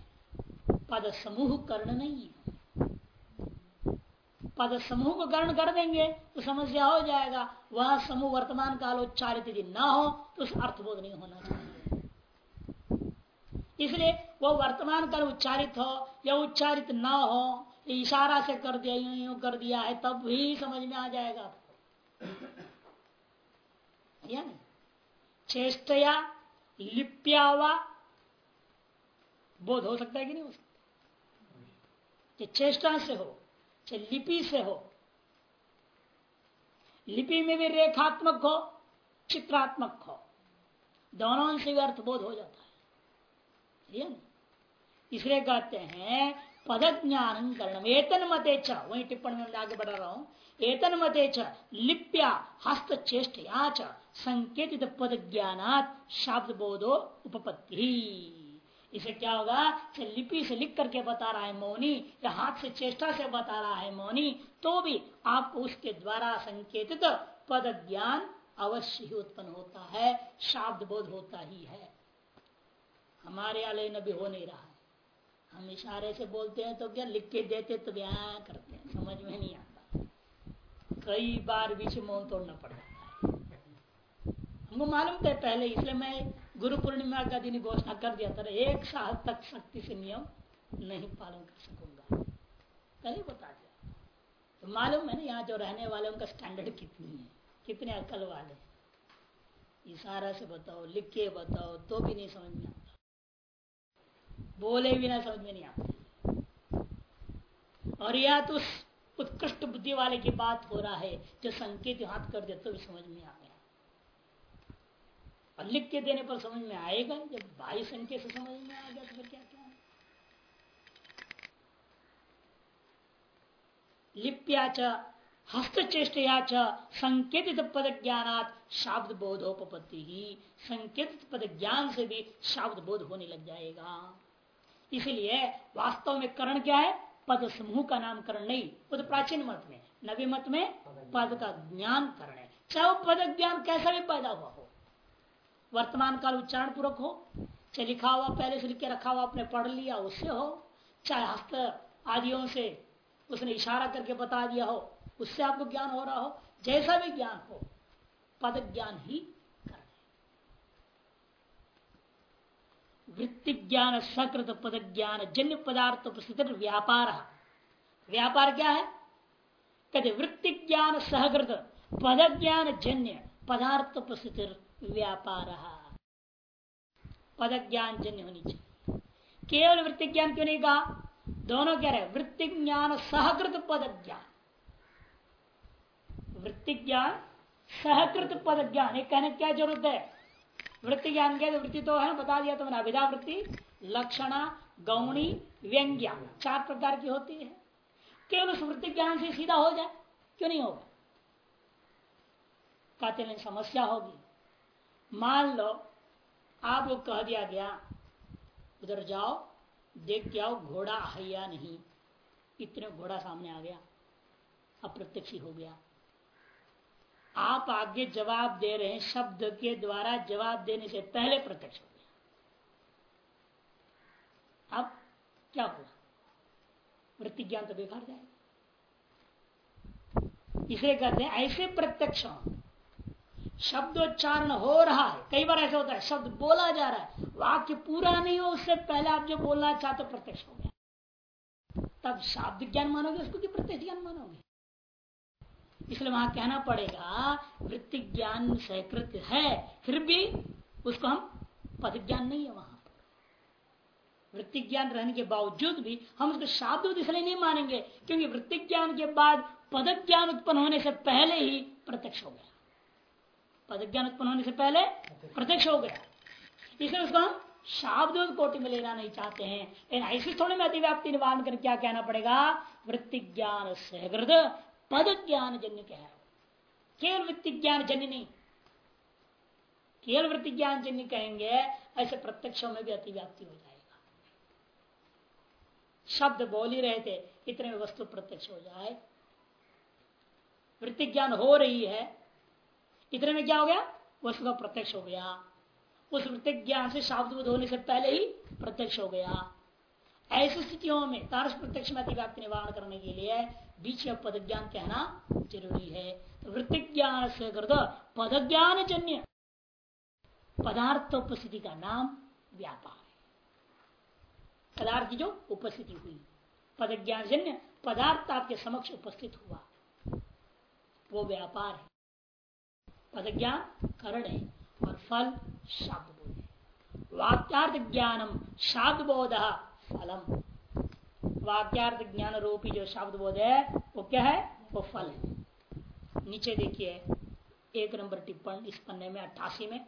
पद समूह कर्ण नहीं है। पद समूह को कर्ण कर देंगे तो समस्या हो जाएगा। वह समूह वर्तमान काल उच्चारित यदि ना हो तो उस अर्थबोध नहीं होना चाहिए। इसलिए वो वर्तमान काल उच्चारित हो, या उच्चारित ना हो इशारा से कर दिया यूँ यूँ कर दिया है, तब भी समझ में आ जाएगा। या? चेष्टया, लिप्या बोध हो सकता है कि नहीं हो सकता? चेष्टा से हो चाहे लिपि से हो। लिपि में भी रेखात्मक हो, चित्रात्मक हो। दोनों से भी अर्थबोध हो जाता है। इसलिए कहते हैं पद ज्ञान करण वेतन मते वही टिप्पणी में आगे बढ़ा रहा हूँ। एतन मते लिप्या हस्त चेष्टया च। संकेतित पद ज्ञानात शब्द बोधो उपपत्ति। इसे क्या होगा? लिपि से लिख करके बता रहा है मौनी, या हाथ से चेष्टा से बता रहा है मौनी तो भी आपको उसके द्वारा संकेतित पद ज्ञान अवश्य ही उत्पन्न होता है शब्द बोध होता ही है। हमारे आलय न भी हो नहीं रहा है। हम इशारे से बोलते हैं तो क्या लिख के देते तो क्या करते हैं? समझ में नहीं आता। कई बार बीच मौन तोड़ना पड़ जाता हमको मालूम था पहले, इसलिए मैं गुरु पूर्णिमा का दिन घोषणा कर दिया था। एक साल तक शक्ति से नियम नहीं पालन कर सकूँगा। पहले बता दिया। तो मालूम है ना, यहाँ जो रहने वाले, उनका स्टैंडर्ड कितनी है? कितने अकल वाले? इशारा से बताओ, लिख के बताओ तो भी नहीं समझ में आता। बोले भी ना समझ में नहीं आता। और या तो उत्कृष्ट बुद्धि वाले की बात हो रहा है, जो संकेत हाथ कर दे तो भी समझ में आ और लिख के देने पर समझ में आएगा जब बाई संख्या से समझ में आ गया तो फिर क्या क्या लिप्या च हस्तचेष्टया च संकेतित पद ज्ञानात शाब्द बोधोपत्ति ही संकेतित पद ज्ञान से भी शाब्द बोध होने लग जाएगा। इसलिए वास्तव में करण क्या है? पद समूह का नामकरण नहीं वो तो प्राचीन मत में नवी मत में पद का ज्ञान करण है। चाहे पद ज्ञान कैसा भी पैदा हुआ हो वर्तमान काल उच्चारण पूर्वक हो, चाहे लिखा हुआ, पहले से लिख के रखा हुआ, आपने पढ़ लिया, उससे हो, चाहे हस्त आदियों से उसने इशारा करके बता दिया हो, उससे आपको ज्ञान हो रहा हो, जैसा भी ज्ञान हो, पद ज्ञान ही कर वृत्ति ज्ञान, सकृत पद ज्ञान, जन्य पदार्थ प्रसिद्ध व्यापार। व्यापार क्या है? कहते वृत्ति ज्ञान सहकृत पद ज्ञान, जन्य पदार्थ प्रसिद्ध व्यापार। पद ज्ञान जन्य होनी चाहिए। केवल वृत्ति ज्ञान क्यों नहीं कहा? दोनों कह रहे वृत्ति ज्ञान सहकृत पद ज्ञान वृत्ति ज्ञान सहकृत पद ज्ञान एक कहने क्या ज़रूरत है? वृत्ति ज्ञान के वृत्ति तो है, बता दिया तो मैंने अभिधा वृत्ति लक्षणा, गौणी, व्यंग्या, चार प्रकार की होती है। केवल उस वृत्ति ज्ञान से सीधा हो जाए, क्यों नहीं होगा? कहते समस्या होगी। मान लो आपको कह दिया गया, उधर जाओ, देख के आओ घोड़ा है या नहीं। इतने घोड़ा सामने आ गया, अप्रत्यक्ष हो गया। आप आगे जवाब दे रहे हैं, शब्द के द्वारा जवाब देने से पहले प्रत्यक्ष हो गया। अब क्या हुआ? वृत्ति ज्ञान तो बेकार जाएगा। इसे कहते हैं, ऐसे प्रत्यक्ष शब्दोच्चारण हो रहा है। कई बार ऐसा होता है, शब्द बोला जा रहा है। वाक्य पूरा नहीं हो, उससे पहले आप जो बोलना चाहते हो, प्रत्यक्ष हो गया। तब शब्द ज्ञान मानोगे, उसको कि प्रत्यक्ष ज्ञान मानोगे। इसलिए वहाँ कहना पड़ेगा, वृत्ति ज्ञान सहकृत है, फिर भी उसको हम पद ज्ञान नहीं है वहाँ। पर वृत्ति ज्ञान रहने के बावजूद भी हम उसको शाब्द इसलिए नहीं मानेंगे, क्योंकि वृत्ति ज्ञान के बाद पद ज्ञान उत्पन्न होने से पहले ही प्रत्यक्ष हो गया। पद ज्ञान उत्पन्न होने से पहले प्रत्यक्ष हो गया। इसलिए उसको हम शाब्द कोटि में लेना नहीं चाहते हैं। लेकिन ऐसे थोड़े में अतिव्याप्ति निवारण कर क्या कहना पड़ेगा? वृत्ति ज्ञान सहृद पद ज्ञान जन्य कह केवल वृत्ति ज्ञान जन्य नहीं। केवल वृत्ति ज्ञान जन्य कहेंगे, ऐसे प्रत्यक्षों में भी अतिव्याप्ति हो जाएगा। शब्द बोल ही रहे थे, इतने वस्तु प्रत्यक्ष हो जाए। वृत्ति ज्ञान हो रही है इतने में क्या हो गया? वस्तु का प्रत्यक्ष हो गया। उस वृत्ति ज्ञान से शाब्द होने से पहले ही प्रत्यक्ष हो गया। ऐसी स्थितियों में तारस प्रत्यक्ष में अतिव्याप्ति निवारण करने के लिए बीच में पद ज्ञान कहना ज़रूरी है। तो वृत्ति ज्ञान से कर दो। पद ज्ञान जन्य पदार्थ उपस्थिति का नाम व्यापार है। पदार्थ की जो उपस्थिति हुई। पद ज्ञान जन्य पदार्थ आपके समक्ष उपस्थित हुआ। वो व्यापार है। पद ज्ञान करण है और फल शब्द बोध है। वाक्यार्थ ज्ञानम शब्द बोध फलम। वाक्यार्थ ज्ञान रूपी जो शब्द बोध है, वो क्या है? वो फल है। नीचे देखिए, एक नंबर टिप्पण इस पन्ने में, अट्ठासी में।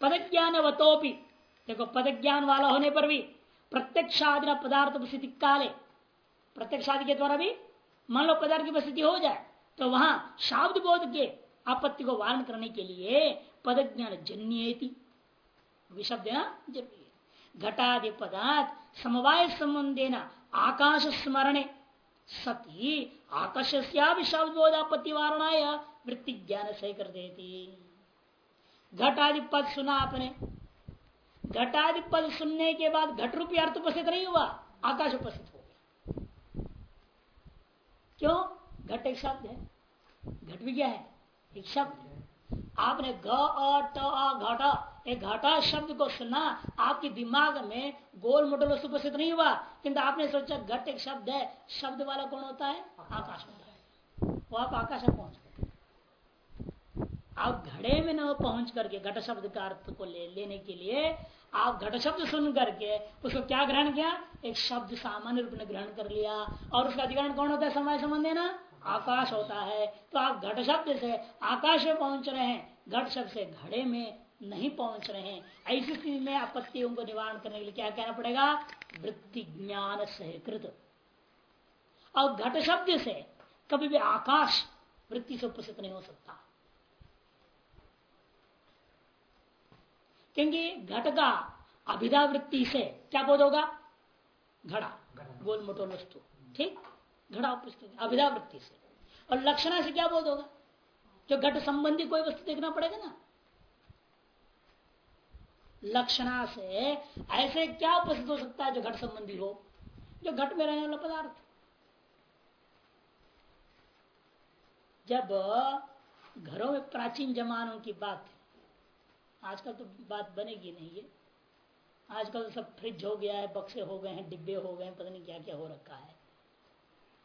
पद ज्ञान वतोपि देखो पद ज्ञान वाला होने पर भी प्रत्यक्षादि पदार्थ उपस्थिति काले। प्रत्यक्षादि के द्वारा भी, मान लो पदार्थ की उपस्थिति हो जाए तो वहाँ शाब्द बोध के आपत्ति को वारण करने के लिए पद ज्ञान जन्य विशब्द ना जन्य। घटादि पदार्थ समवाय संबंधे न आकाश स्मरण। सती आकाश शब्द बोधापत्ति वारणाय वृत्ति ज्ञान से कर देती घटादि पद सुना आपने। घटादि पद सुनने के बाद घट रूपी अर्थ उपस्थित नहीं हुआ, आकाश उपस्थित हो गया। क्यों? घट एक शब्द है। घट भी क्या है? एक शब्द आपने ग घटा, एक घटा शब्द को सुना, आपके दिमाग में गोल मोटल वस्तु उपस्थित नहीं हुआ, किंतु आपने सोचा घट एक शब्द है। शब्द वाला कौन होता है? आकाश होता है। वो आप आकाश में पहुँच गए। आप घड़े में न पहुँच करके घट शब्द का अर्थ को ले, लेने के लिए आप घट शब्द सुन करके उसको क्या ग्रहण किया? एक शब्द सामान्य रूप में ग्रहण कर लिया। और उसका अधिकरण कौन होता है? समय संबंध है ना? आकाश होता है तो आप घट शब्द से आकाश में पहुँच रहे हैं। घट शब्द से घड़े में नहीं पहुँच रहे हैं। ऐसी स्थिति में आपत्तियों को निवारण करने के लिए क्या कहना पड़ेगा? वृत्ति ज्ञान सहकृत। और घट शब्द से कभी भी आकाश वृत्ति से उपस्थित नहीं हो सकता। क्योंकि घट का अभिधा वृत्ति से क्या बोध होगा? घड़ा। गोल मोटो वस्तु ठीक? घड़ा उपस्थित अभिधा वृत्ति से। और लक्षणा से क्या बोध होगा? जो घट संबंधी कोई वस्तु देखना पड़ेगा ना। लक्षणा से ऐसे क्या उपस्थित हो सकता है जो घट संबंधी हो? जो घट में रहने वाला पदार्थ। जब घरों में प्राचीन जमानों की बात आजकल तो बात बनेगी नहीं है। आजकल तो सब फ्रिज हो गया है, बक्से हो गए हैं, डिब्बे हो गए हैं, पता नहीं क्या क्या हो रखा है।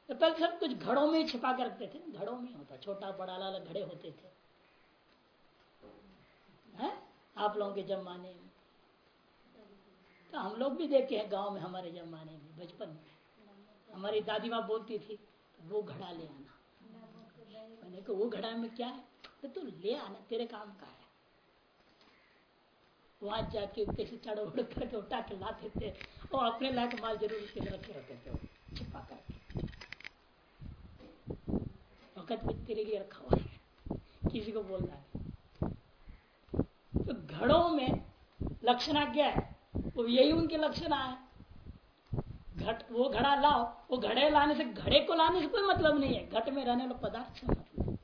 तो पहले सब कुछ घड़ों में छिपा के रखते थे, घड़ों में होता, छोटा, बड़ा अलग घड़े होते थे। है? आप लोगों के जमाने में। तो हम लोग भी देखे हैं गाँव में हमारे जमाने में, बचपन में। हमारी दादी माँ बोलती थी, वो घड़ा ले आना। मैंने कहा, वो घड़ा में क्या है? तो तू ले आना, तेरे काम का है। वहाँ जाके कैसे चढ़ उड़ करके उठा के लाते थे और अपने लायक माल ज़रूर रखे रहते थे छिपा करके। वक्त में तेरे लिए रखा हुआ है। किसी को बोलना है। तो घड़ों में लक्षणा क्या है। वो यही उनकी लक्षणा है घट, वो घड़ा लाओ। वो घड़े लाने से, घड़े को लाने से कोई मतलब नहीं है। घट में रहने वाले पदार्थ से मतलब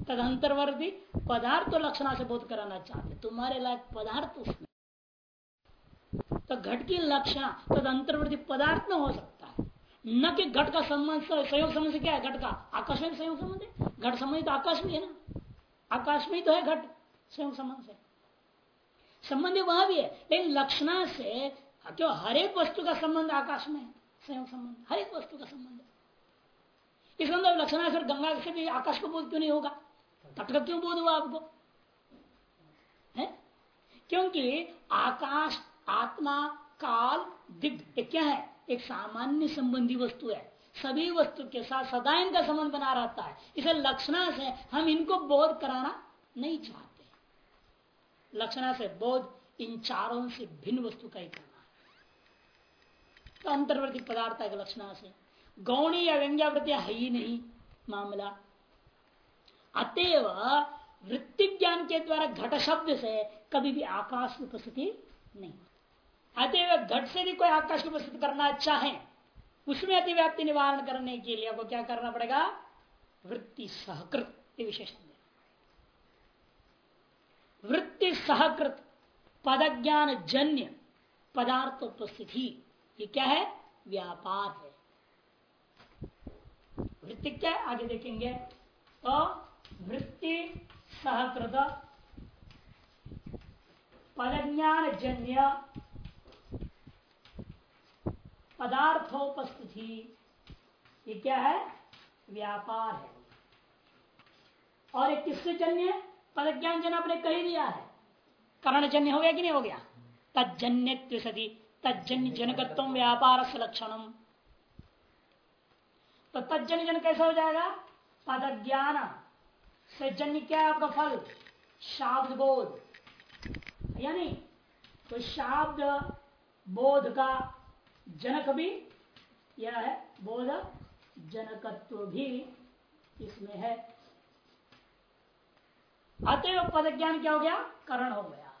तदंतरवर्ती पदार्थ तो लक्षणा से बोध कराना चाहते तुम्हारे लायक पदार्थ उसमें। तो घट की लक्षण लक्षणा तदंतरवर्ती पदार्थ में हो सकता न कि घट का संबंध संयोग संबंध से क्या है? घट का आकाश में संयोग संबंध है? घट संबंध तो आकाश में है ना? आकाश में ही तो है घट, संयोग संबंध से। संबंध वहाँ भी है, लेकिन लक्षणा से, क्यों? हर एक वस्तु का संबंध आकाश में है, संयोग संबंध, हर एक वस्तु का संबंध है। इस मतलब लक्षणा से गंगा से भी आकाश को बोध क्यों नहीं होगा? तट का क्यों बोध हुआ आपको? है? क्योंकि आकाश, आत्मा, काल दिग्ध क्या है? एक सामान्य संबंधी वस्तु है। सभी वस्तु के साथ सदा इनका संबंध बना रहता है। इसे लक्षणा से हम इनको बोध कराना नहीं चाहते। लक्षणा से बोध इन चारों से भिन्न वस्तु का ही करना है। तो अंतर्वर्ती पदार्थ का लक्षणा से गौणी या व्यंग्यावृत्ति है ही नहीं मामला। अतएव वृत्ति ज्ञान के द्वारा घट शब्द से कभी भी आकाश उपस्थिति नहीं अतएव घट से भी कोई आकाश की उपस्थिति करना अच्छा है, उसमें अतिव्याप्ति निवारण करने के लिए आपको क्या करना पड़ेगा? वृत्ति सहकृत विशेषण वृत्ति सहकृत पद ज्ञान जन्य पदार्थ उपस्थिति ये क्या है? व्यापार है। वृत्ति क्या है? आगे देखेंगे। तो वृत्ति सहकृत, पदज्ञान जन्य पदार्थोपस्थिति। ये क्या है? व्यापार है। और एक किससे जन्य? पद ज्ञान जन आपने कही दिया है। करण जन्य हो गया कि नहीं हो गया? तजन्य सदी तजन्य जनकत्व व्यापार से लक्षणम तो तजन्य जन कैसे हो जाएगा? पद ज्ञान से जन्य क्या है आपका फल? शाब्द बोध। यानी तो शाब्द बोध का जनक भी यह है? बोध जनकत्व भी इसमें है। अतएव पद ज्ञान क्या हो गया? करण हो गया।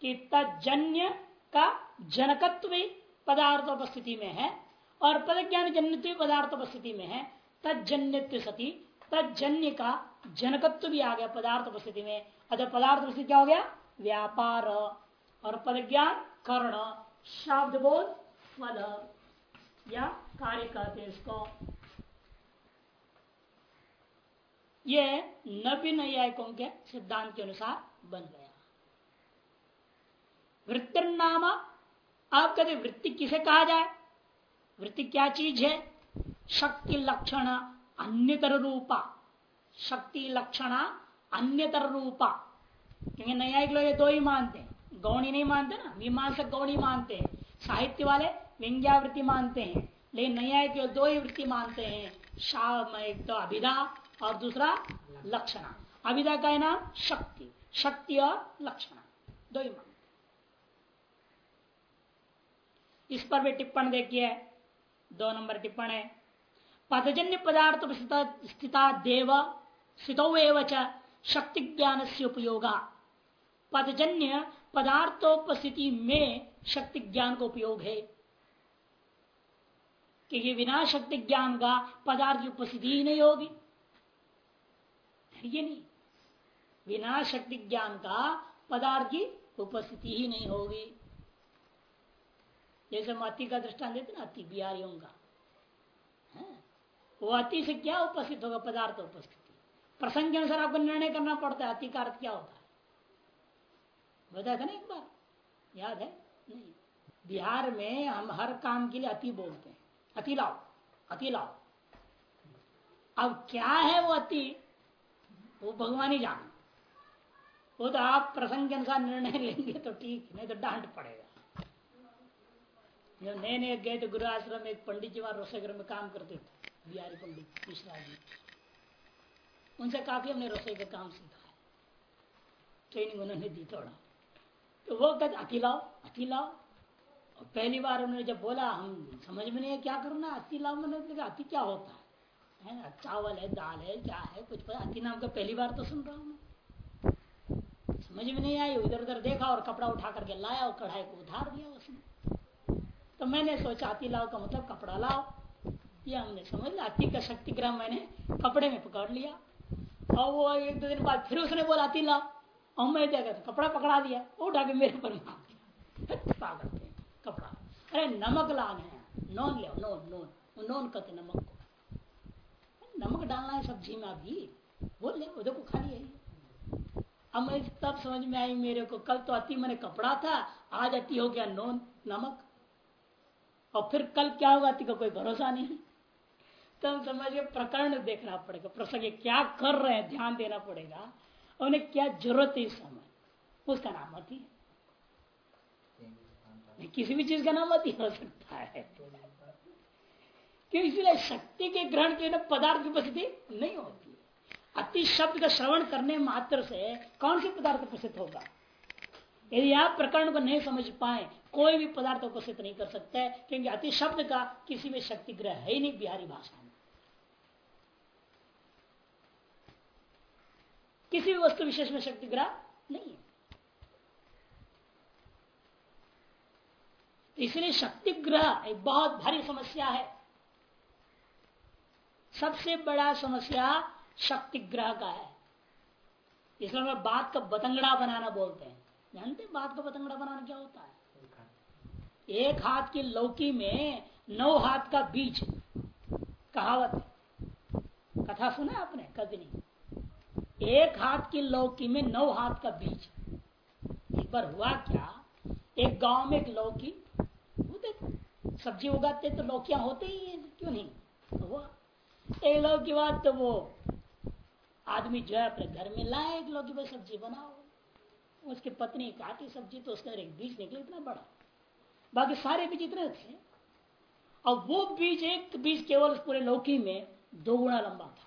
कि तजन्य का जनकत्व भी पदार्थ उपस्थिति में है और पद ज्ञान जन्य पदार्थ उपस्थिति में है। तजन्य सती तजन्य का जनकत्व भी आ गया पदार्थ उपस्थिति में। अतः पदार्थ उपस्थिति क्या हो गया? व्यापार। और पद ज्ञान कर्ण। शब्द बोध फल, या कार्य कहते इसको। ये नव्य न्यायिकों के सिद्धांत के अनुसार बन गया। वृत्ति नाम, आप कहते वृत्ति किसे कहा जाए? वृत्ति क्या चीज़ है? शक्ति लक्षण अन्यतर रूपा। शक्ति लक्षण अन्यतर रूपा। क्योंकि न्यायिक लोग ये दो ही मानते हैं। गौणी नहीं मानते ना? मीमांसक गौणी मानते हैं। साहित्य वाले व्यंग्यावृत्ति मानते हैं। लेकिन नया के दो ही वृत्ति मानते हैं। शाह एक तो अभिधा और दूसरा लक्षणा। अभिधा का नाम शक्ति। शक्ति और लक्षणा। दो ही मानते इस पर भी टिप्पण देखिए। दो नंबर टिप्पण है। पदजन्य पदार्थ स्थिता देव स्थितो एवं शक्ति ज्ञान से उपयोग। पदजन्य पदार्थोपस्थिति में शक्ति ज्ञान का उपयोग है। क्योंकि बिना शक्ति ज्ञान का पदार्थ की उपस्थिति ही नहीं होगी। ये नहीं। बिना शक्ति ज्ञान का पदार्थ की उपस्थिति ही नहीं होगी। जैसे हम अति का दृष्टान देते ना, अति बिहारियों का। है? वो अति से क्या उपस्थित होगा? पदार्थ उपस्थिति। प्रसंग के अनुसार आपको निर्णय करना पड़ता है, अति का अर्थ क्या होता है? बताया था ना एक बार? याद है? नहीं। बिहार में हम हर काम के लिए अति बोलते हैं। अति लाओ। अति लाओ। अब क्या है वो अति? वो भगवान ही जान। वो तो आप प्रसंग के अनुसार निर्णय [LAUGHS] लेंगे तो ठीक, नहीं तो डांट पड़ेगा। जब नए नए गए तो गुरु आश्रम एक पंडित जी वहाँ रसोई में काम करते थे। बिहारी पंडित मिश्रा जी। उनसे काफ़ी हमने रसोई का काम सीखा। है ट्रेनिंग उन्होंने दी थोड़ा। तो वो कहते अति लाओ अति लाओ और पहली बार उन्होंने जब बोला, हम समझ में नहीं क्या करना अति लाओ मैंने अति क्या होता है? है ना, चावल है, दाल है, क्या है, कुछ पता अति नाम का पहली बार तो सुन रहा हूँ मैं। समझ में नहीं आई, उधर उधर देखा और कपड़ा उठा करके लाया और कढ़ाई को उधार दिया उसने। तो मैंने सोचा अति लाओ का मतलब कपड़ा लाओ। ये हमने, समझ लिया अति का शक्तिग्रह मैंने कपड़े में पकड़ लिया। और वो एक दो दिन बाद फिर उसने बोला अति लाओ और मैं क्या कहता कपड़ा पकड़ा दिया, वो उठा के मेरे पर मार दिया। [LAUGHS] कपड़ा। अरे नमक लाने हैं, नोन ले, नोन नोन नोन कहते नमक को। नमक डालना है सब्ज़ी में अभी, बोल ले उधर को खाली है अब मैं तब समझ में आई मेरे को, कल तो अति मैंने कपड़ा था, आज अति हो गया नोन, नमक। और फिर कल क्या होगा, अति का कोई भरोसा नहीं तब समझ प्रकरण देखना पड़ेगा, प्रसंग क्या कर रहे हैं, ध्यान देना पड़ेगा। उन्हें क्या ज़रूरत है इस समय? उसका नाम अति किसी भी चीज़ का नाम अति हो सकता है। कि इसलिए शक्ति के ग्रहण के पदार्थ की उपस्थिति नहीं होती अति शब्द का श्रवण करने मात्र से कौन सी पदार्थ उपस्थित होगा? यदि आप प्रकरण को नहीं समझ पाए, कोई भी पदार्थ उपस्थित नहीं कर सकते, क्योंकि अति शब्द का किसी में शक्ति ग्रह है ही नहीं, बिहारी भाषा में किसी भी वस्तु विशेष में शक्ति ग्रह नहीं है। इसलिए शक्ति ग्रह एक बहुत भारी समस्या है। सबसे बड़ा समस्या शक्ति ग्रह का है। इसलिए बात का बतंगड़ा बनाना बोलते हैं। जानते बात का बतंगड़ा बनाना क्या होता है? एक हाथ। की लौकी में नौ हाथ का बीज। कहावत है। कथा सुना आपने? कभी नहीं। एक हाथ की लौकी में नौ हाथ का बीज। एक बार हुआ क्या? एक गाँव में एक लौकी सब्ज़ी उगाते तो लौकियाँ होते ही है, क्यों नहीं? तो हुआ। एक लौकी बात तो वो आदमी जो है अपने घर में लाए एक लौकी पर सब्ज़ी बनाओ। उसकी पत्नी काटी सब्ज़ी तो उसका एक बीज निकले, इतना बड़ा। बाकी सारे बीज इतने थे और वो बीज, एक बीज केवल पूरे लौकी में दो गुना लंबा था।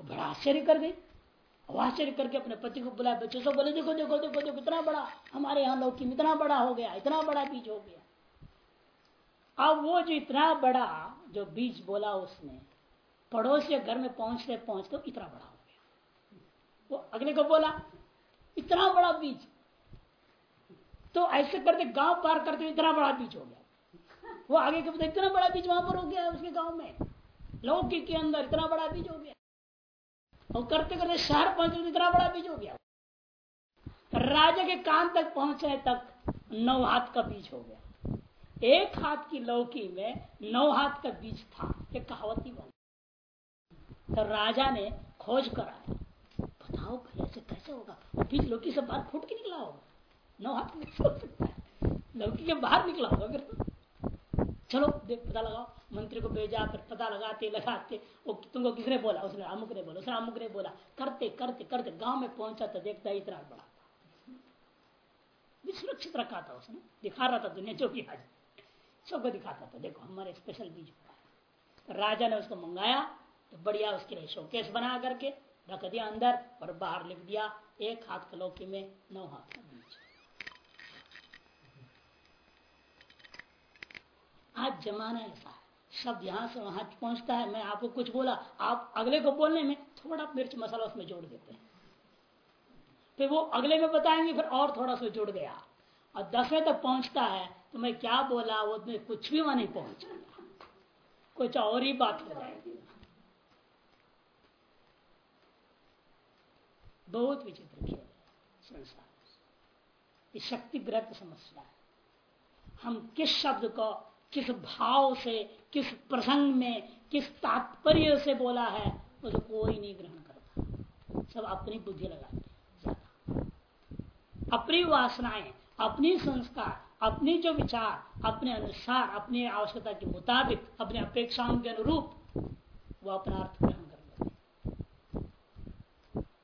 बड़ा आश्चर्य कर गई। आश्चर्य करके अपने पति को बुलाया, बच्चों से बोले, देखो देखो देखो देखो, इतना बड़ा, हमारे यहाँ लौकी इतना बड़ा हो गया, इतना बड़ा बीज हो गया। अब वो जो इतना बड़ा, जो बीज बोला उसने, पड़ोस के घर में पहुँचते पहुँचते इतना बड़ा हो गया। वो अगले को बोला, इतना बड़ा बीज। तो ऐसे करके गाँव पार करते इतना बड़ा बीज हो गया। वो आगे के इतना बड़ा बीज वहाँ पर हो गया उसके गाँव में। लौकी के अंदर इतना बड़ा बीज हो गया और करते करते शहर पहुँचे तो इतना बड़ा बीज हो गया। राजा के कान तक पहुँचे तक नौ हाथ का बीज हो गया। एक हाथ की लौकी में नौ हाथ का बीज था। ये कहावती बन तो राजा ने खोज कराया बताओ भाई, ऐसे कैसे होगा? बीज लौकी से बाहर फूट के निकला होगा। नौ हाथ में हो लौकी के बाहर निकला होगा तो। चलो, देख, पता लगाओ, मंत्री को भेजा, फिर पता लगाते लगाते, वो तुमको किसने बोला? उसने अमुक ने बोला उसने अमुक ने बोला, करते करते करते, गाँव में पहुँचा तो देखता इतना बड़ा सुरक्षित रखा था उसने, दिखा रहा था दुनिया, जो भी आज, सबको दिखाता था। देखो, हमारे स्पेशल बीज तो राजा ने उसको मंगाया तो बढ़िया उसके लिए शोकेस बना करके, रख दिया अंदर और बाहर लिख दिया, एक हाथ कलौकी में, नौ हाथ का बीज आज जमाना ऐसा है। शब्द यहाँ से वहाँ पहुँचता है। मैं आपको कुछ बोला, आप अगले को बोलने में थोड़ा मिर्च मसाला उसमें जोड़ देते हैं। फिर वो अगले में बताएँगे, फिर और थोड़ा सा जुड़ गया। और दसवें तक पहुँचता है तो मैं क्या बोला, वो में कुछ भी वहाँ नहीं पहुँच। कुछ और ही बात हो जाएगी। बहुत विचित्र खेल संसार। ये शक्ति ग्रह समस्या है। हम किस शब्द को किस भाव से, किस प्रसंग में, किस तात्पर्य से बोला है उसे कोई नहीं ग्रहण करता। सब अपनी बुद्धि लगाते ज़्यादा अपनी वासनाएँ, अपनी संस्कार, अपनी जो विचार, अपने अनुसार, अपनी आवश्यकता के मुताबिक, अपने अपेक्षाओं के अनुरूप, वो अपना अर्थ ग्रहण कर लेते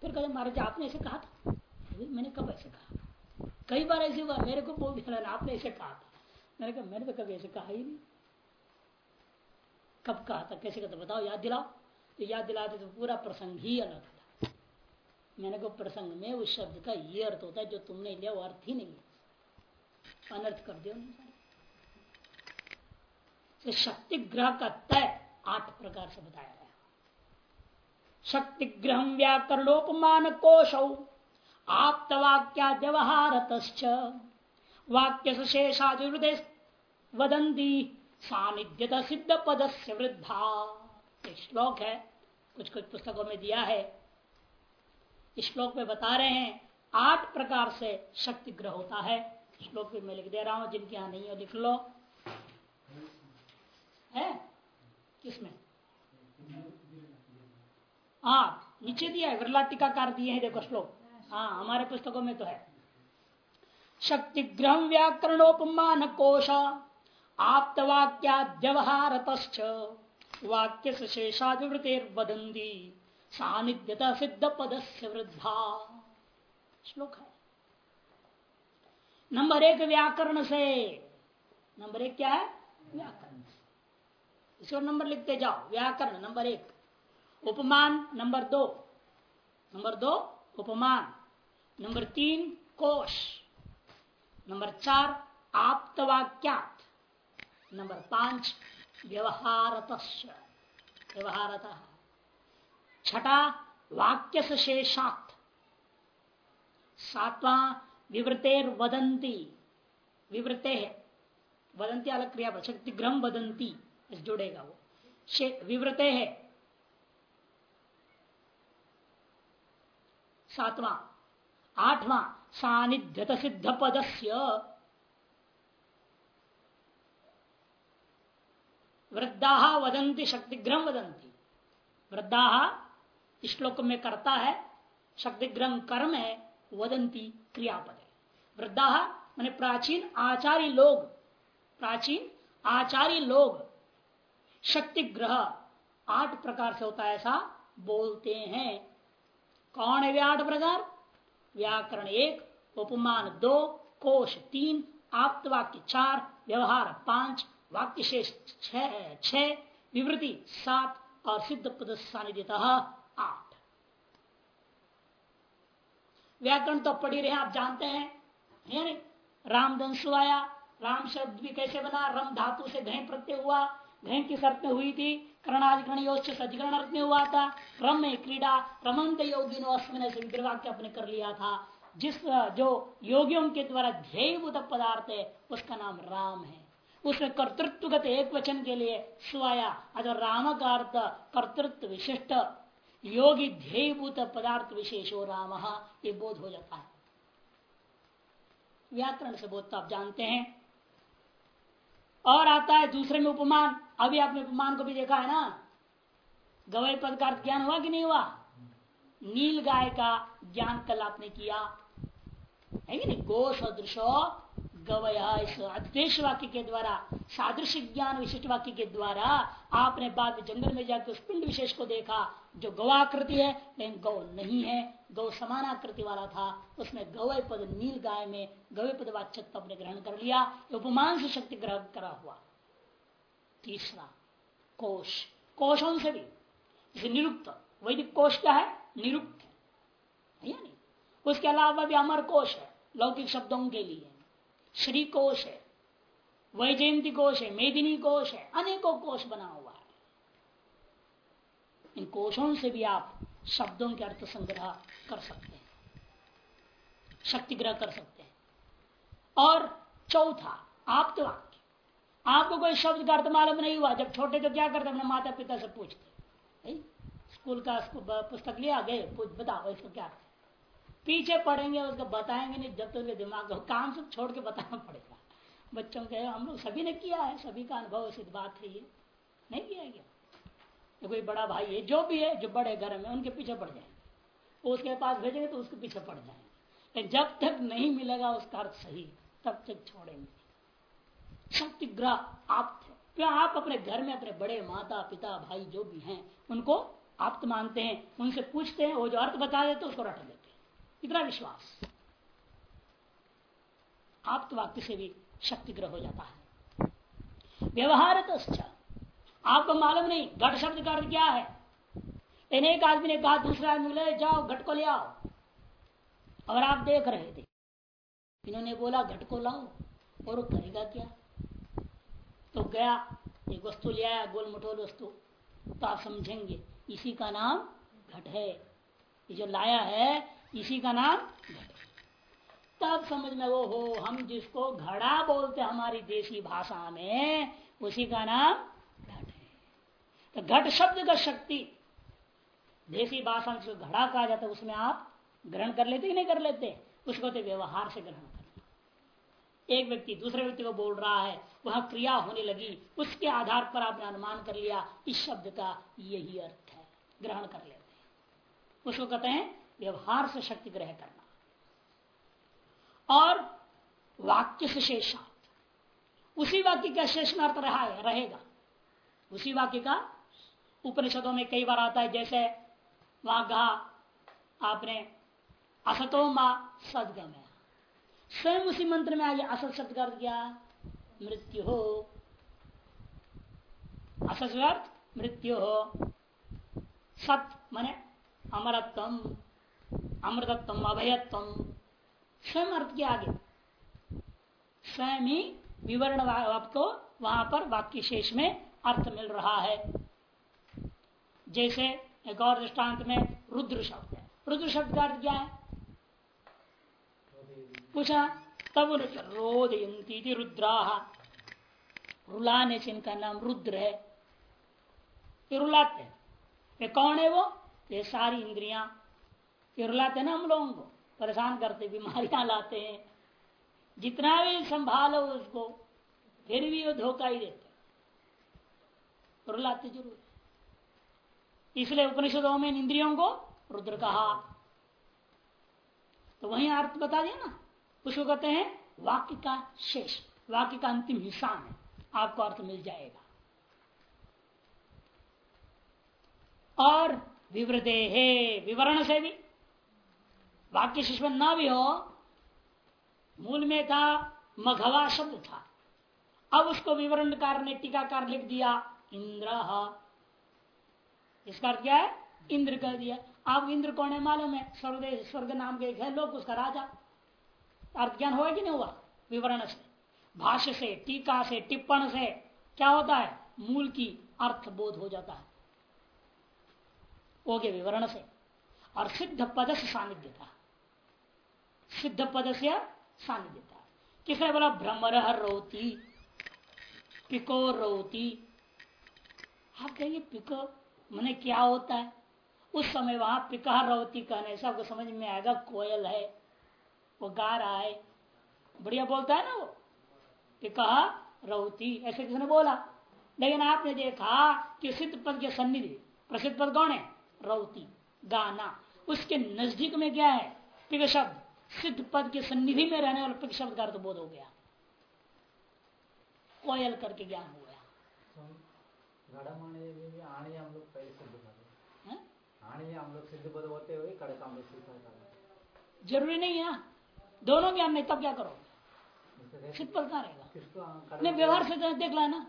फिर कहते महाराज आपने ऐसे कहा था? मैंने कब ऐसे कहा कई बार ऐसे हुआ मेरे को बोल दिया आपने ऐसे कहा था। मैंने कहा, मैंने तो कभी ऐसे कहा ही नहीं। कब कहा था, कैसे कहते बताओ, याद दिलाओ। तो याद दिलाते तो पूरा प्रसंग ही अलग था। मैंने कहा, प्रसंग में उस शब्द का ये अर्थ होता है जो तुमने लिया, वो अर्थ ही नहीं है। अनर्थ कर दिया तो शक्ति ग्रह का तय आठ प्रकार से बताया गया शक्ति ग्रह व्याकरणोपमान कोश, आप्तवाक्या व्यवहार वाक्य शेषादिवृदे वदंती सानिध्यता सिद्ध पद से वृद्धा श्लोक है, कुछ कुछ पुस्तकों में दिया है। इस श्लोक में बता रहे हैं, आठ प्रकार से शक्ति ग्रह होता है। श्लोक भी मैं लिख दे रहा हूँ, जिनके यहाँ नहीं हो लिख लो। है? किसमें? हाँ नीचे दिया है विरला टीकाकार दिए हैं, देखो श्लोक। हाँ हमारे पुस्तकों में तो है। शक्ति ग्रह व्याकरणोपमान कोश आप्तवाक्याद्यवहार वाक्य शेषादिवृतेर्वदंती सानिध्यता सिद्ध पद से वृद्धा। श्लोक है। नंबर एक व्याकरण से, नंबर एक क्या है? व्याकरण इसी नंबर लिखते जाओ। व्याकरण नंबर एक। उपमान नंबर दो। नंबर दो, उपमान। नंबर तीन, कोश। नंबर चार, आप्तवाक्यात। नंबर पाँच व्यवहारत व्यवहारत। छठा वाक्य शेषात सातवां विवृतेर वदंती विवृते। वदंती अलग क्रिया शक्ति ग्रह वदंती जुड़ेगा वो। विवृते। है सातवां, आठवां सानिध्यत सिद्ध पदस्य वृद्धा वदंती शक्तिग्रह वदंती वृद्धा श्लोक में करता है, शक्तिग्रह कर्म है वदंती क्रियापद। है वृद्धा मैंने प्राचीन आचार्य लोग, प्राचीन आचार्य लोग। शक्तिग्रह आठ प्रकार से होता है ऐसा बोलते हैं। कौन है वे आठ प्रकार? व्याकरण एक, उपमान दो, कोश तीन आप्त वाक्य चार, व्यवहार पाँच वाक्य शेष छ विवृति सात और सिद्ध पद सानिध्यता आठ। व्याकरण तो पढ़ी रहे आप जानते हैं, है राम दंशुआया राम शब्द भी कैसे बना? रम धातु से घय प्रत्यय हुआ घय किस अर्थ में हुई थी कर्णाधिकरण योग अधिकरण अर्थ में हुआ था रम में क्रीड़ा रमंत योगी ने वाक्य अपने कर लिया था। जिस जो योगियों के द्वारा ध्येयभूत पदार्थ है, उसका नाम राम है। उसमें कर्तृत्वगत एक वचन के लिए सुआया अगर राम का अर्थ कर्तृत्व विशिष्ट। योगी ध्येयभूत पदार्थ विशेषो राम, ये बोध हो जाता है। व्याकरण से बोध तो आप जानते हैं। और आता है दूसरे में उपमान। अभी आपने उपमान को भी देखा है ना? गवय पद का ज्ञान हुआ कि नहीं हुआ? नील गाय का ज्ञान कल आपने किया। है कि नहीं? गो सदृशो गवय इस अध्यक्ष वाक्य के द्वारा, सादृश्य ज्ञान विशिष्ट वाक्य के द्वारा आपने बाद में जंगल में जाकर उस पिंड विशेष को देखा, जो गवाकृति है, लेकिन गौ नहीं है। गौ समानाकृति वाला था। उसमें गवय पद, नील गाय में गवय पद वाच्यत्व ग्रहण कर लिया। उपमान से शक्ति ग्रहण करा हुआ। तीसरा कोश। कोशों से भी? निरुक्त। वैदिक कोश क्या है? निरुक्त है। या नहीं? उसके अलावा भी अमर कोश है, लौकिक शब्दों के लिए। श्री कोश है, वैजयंती कोश है, मेदिनी कोश है, अनेकों कोश बना हुआ है। इन कोशों से भी आप शब्दों के अर्थ संग्रह कर सकते हैं, शक्ति ग्रह कर सकते हैं। और चौथा, आप तो आपको कोई शब्द का अर्थ मालूम नहीं हुआ। जब छोटे तो क्या करते? अपने माता पिता से पूछते। स्कूल का पुस्तक लिया गए। बताओ इसको क्या पीछे पढ़ेंगे, उसको बताएँगे नहीं, जब तक तो दिमाग को काम से छोड़ के बताना पड़ेगा। बच्चों के, हम लोग सभी ने किया है। सभी का अनुभव सिद्ध बात है। ये नहीं किया गया तो कोई बड़ा भाई है, जो भी है, जो बड़े घर में, उनके पीछे पड़ जाएँगे। उसके पास भेजेंगे तो उसके पीछे पड़ जाएँगे। जब तक नहीं मिलेगा उसका अर्थ सही, तब तक छोड़ेंगे। शक्ति ग्रह आप क्या आप अपने घर में अपने बड़े माता, पिता, भाई जो भी हैं, उनको आप तो मानते हैं? उनसे पूछते हैं, वो जो अर्थ बता देते उसको रट देते इतना विश्वास। आप तो वाक्य से भी शक्ति ग्रह हो जाता है। व्यवहार तो अच्छा आपको मालूम नहीं, घट शब्द का अर्थ क्या है? लेकिन एक आदमी ने कहा, दूसरा आदमी ले जाओ, घट को ले आओ। और आप देख रहे थे। इन्होंने बोला, घट को लाओ। और वो करेगा क्या? तो गया, एक वस्तु ले आया गोल मटोल वस्तु। तो आप समझेंगे, इसी का नाम घट है। ये जो लाया है, इसी का नाम घट तब समझ में वो, हो, हम जिसको घड़ा बोलते हमारी देसी भाषा में, उसी का नाम घट है। तो घट शब्द का शक्ति, देसी भाषा में जिसको घड़ा कहा जाता है, उसमें आप ग्रहण कर लेते कि नहीं कर लेते उसको तो व्यवहार से ग्रहण एक व्यक्ति दूसरे व्यक्ति को बोल रहा है, वह क्रिया होने लगी। उसके आधार पर आपने अनुमान कर लिया। इस शब्द का यही अर्थ है। ग्रहण कर लेते हैं। उसको कहते हैं व्यवहार से शक्ति ग्रह करना। और वाक्य से शेषार्थ उसी वाक्य का शेष में अर्थ रहा रहेगा। उसी वाक्य का उपनिषदों में कई बार आता है, जैसे वहाँ आपने, असतो माँ सदगमया स्वयं उसी मंत्र में आइए असत शब्द कर दिया मृत्यु हो। असस्वर्थ मृत्यु हो। सत मने अमरत्व अमृतत्व अभयत्व स्वयं अर्थ के आगे। स्वयं ही विवरण आपको वहाँ पर वाक्य शेष में अर्थ मिल रहा है। जैसे एक और दृष्टांत में रुद्र शब्द है। रुद्र शब्द का अर्थ क्या है? पूछा तब रोदयंती रुद्रा? रुलाने से इनका नाम रुद्र है, ये रुलाते हैं। ये कौन है वो? ये सारी इंद्रियाँ। ये रुलाते ना हम लोगों को, परेशान करते, बीमारियाँ लाते हैं। जितना भी संभालो उसको, फिर भी वो धोखा ही देते रुलाते ज़रूर। इसलिए उपनिषदों में इंद्रियों को रुद्र कहा। तो वही अर्थ बता दिया ना? उसको कहते हैं वाक्य का शेष, वाक्य का अंतिम हिस्सा में आपको अर्थ मिल जाएगा। और विवृदे है, विवरण से भी। वाक्य शेष में न भी हो, मूल में था, मघवा शब्द था। अब उसको विवरणकार ने, टीकाकार लिख दिया, इंद्र इसका अर्थ क्या है? इंद्र कह दिया। आप इंद्र कौन है? मालूम है। स्वर्ग स्वर्ग नाम के एक है लोग उसका राजा। अर्थ ज्ञान होगा कि नहीं हुआ? विवरण से भाष्य से, टीका से, टिप्पण से क्या होता है? मूल की अर्थ बोध हो जाता है। गया विवरण से और सिद्ध पद से सानिध्य था सिद्ध पद से सानिध्य था किसने बोला? भ्रमर रोती, पिको रोती। आप कहेंगे, पिको मैंने क्या होता है? उस समय वहाँ पिका रोती कहने से आपको समझ में आएगा, कोयल है। वो गा रहा है। बढ़िया बोलता है ना वो? कि कहा रोती ऐसे किसने बोला? लेकिन आपने देखा कि सिद्ध पद के सन्निधि प्रसिद्ध पद कौन है? रौती गाना। उसके नज़दीक में क्या है? पिक शब्द सिद्ध पद के सन्निधि में रहने वाला पिक शब्द का बोध हो गया। कोयल करके ज्ञान हो गया। ज़रूरी नहीं है। दोनों ज्ञान नहीं तब क्या करोगे पद कहा रहेगा। नहीं व्यवहार से देख लेना।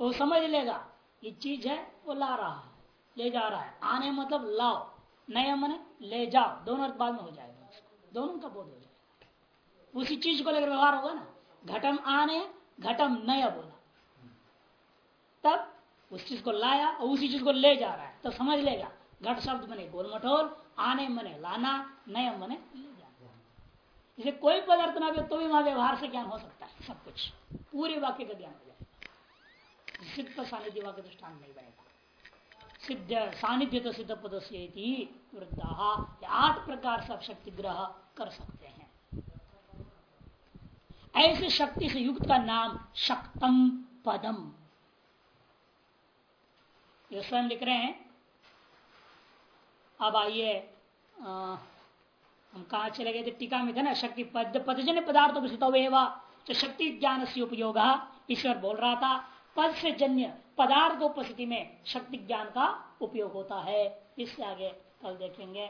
वो समझ लेगा ये चीज़ है वो ला रहा है ले जा रहा है। आने मतलब लाओ नया मन ले जाओ। दोनों अर्थ बाद में हो जाएगा दोनों का बोध हो जाएगा। उसी चीज़ को लेकर व्यवहार होगा ना। घटम आने घटम नया बोला। तब उस चीज़ को लाया और उसी चीज़ को ले जा रहा है। तो समझ लेगा घट शब्द मने गोल मठोल आने मने लाना नया मने ले इसे कोई पदार्थ ना तो भी वहाँ व्यवहार से ज्ञान हो सकता है, सब कुछ। पूरे वाक्य का ज्ञान हो जाएगा सिद्ध सानिध्य वाक्य दृष्टान नहीं बनेगा। सिद्ध सानिध्य तो सिद्ध पद से वृद्धा आठ प्रकार से शक्ति ग्रह कर सकते हैं। ऐसे शक्ति से युक्त का नाम शक्तम पदम। ये स्वयं लिख रहे हैं। अब आइए हम कहा चले गए थे टीका में थे ना शक्ति पद पदजन पदार्थ तो शक्ति ज्ञान से उपयोग, ईश्वर बोल रहा था। पद से जन्य पदार्थ उपस्थिति में शक्ति ज्ञान का उपयोग होता है। इससे आगे कल देखेंगे।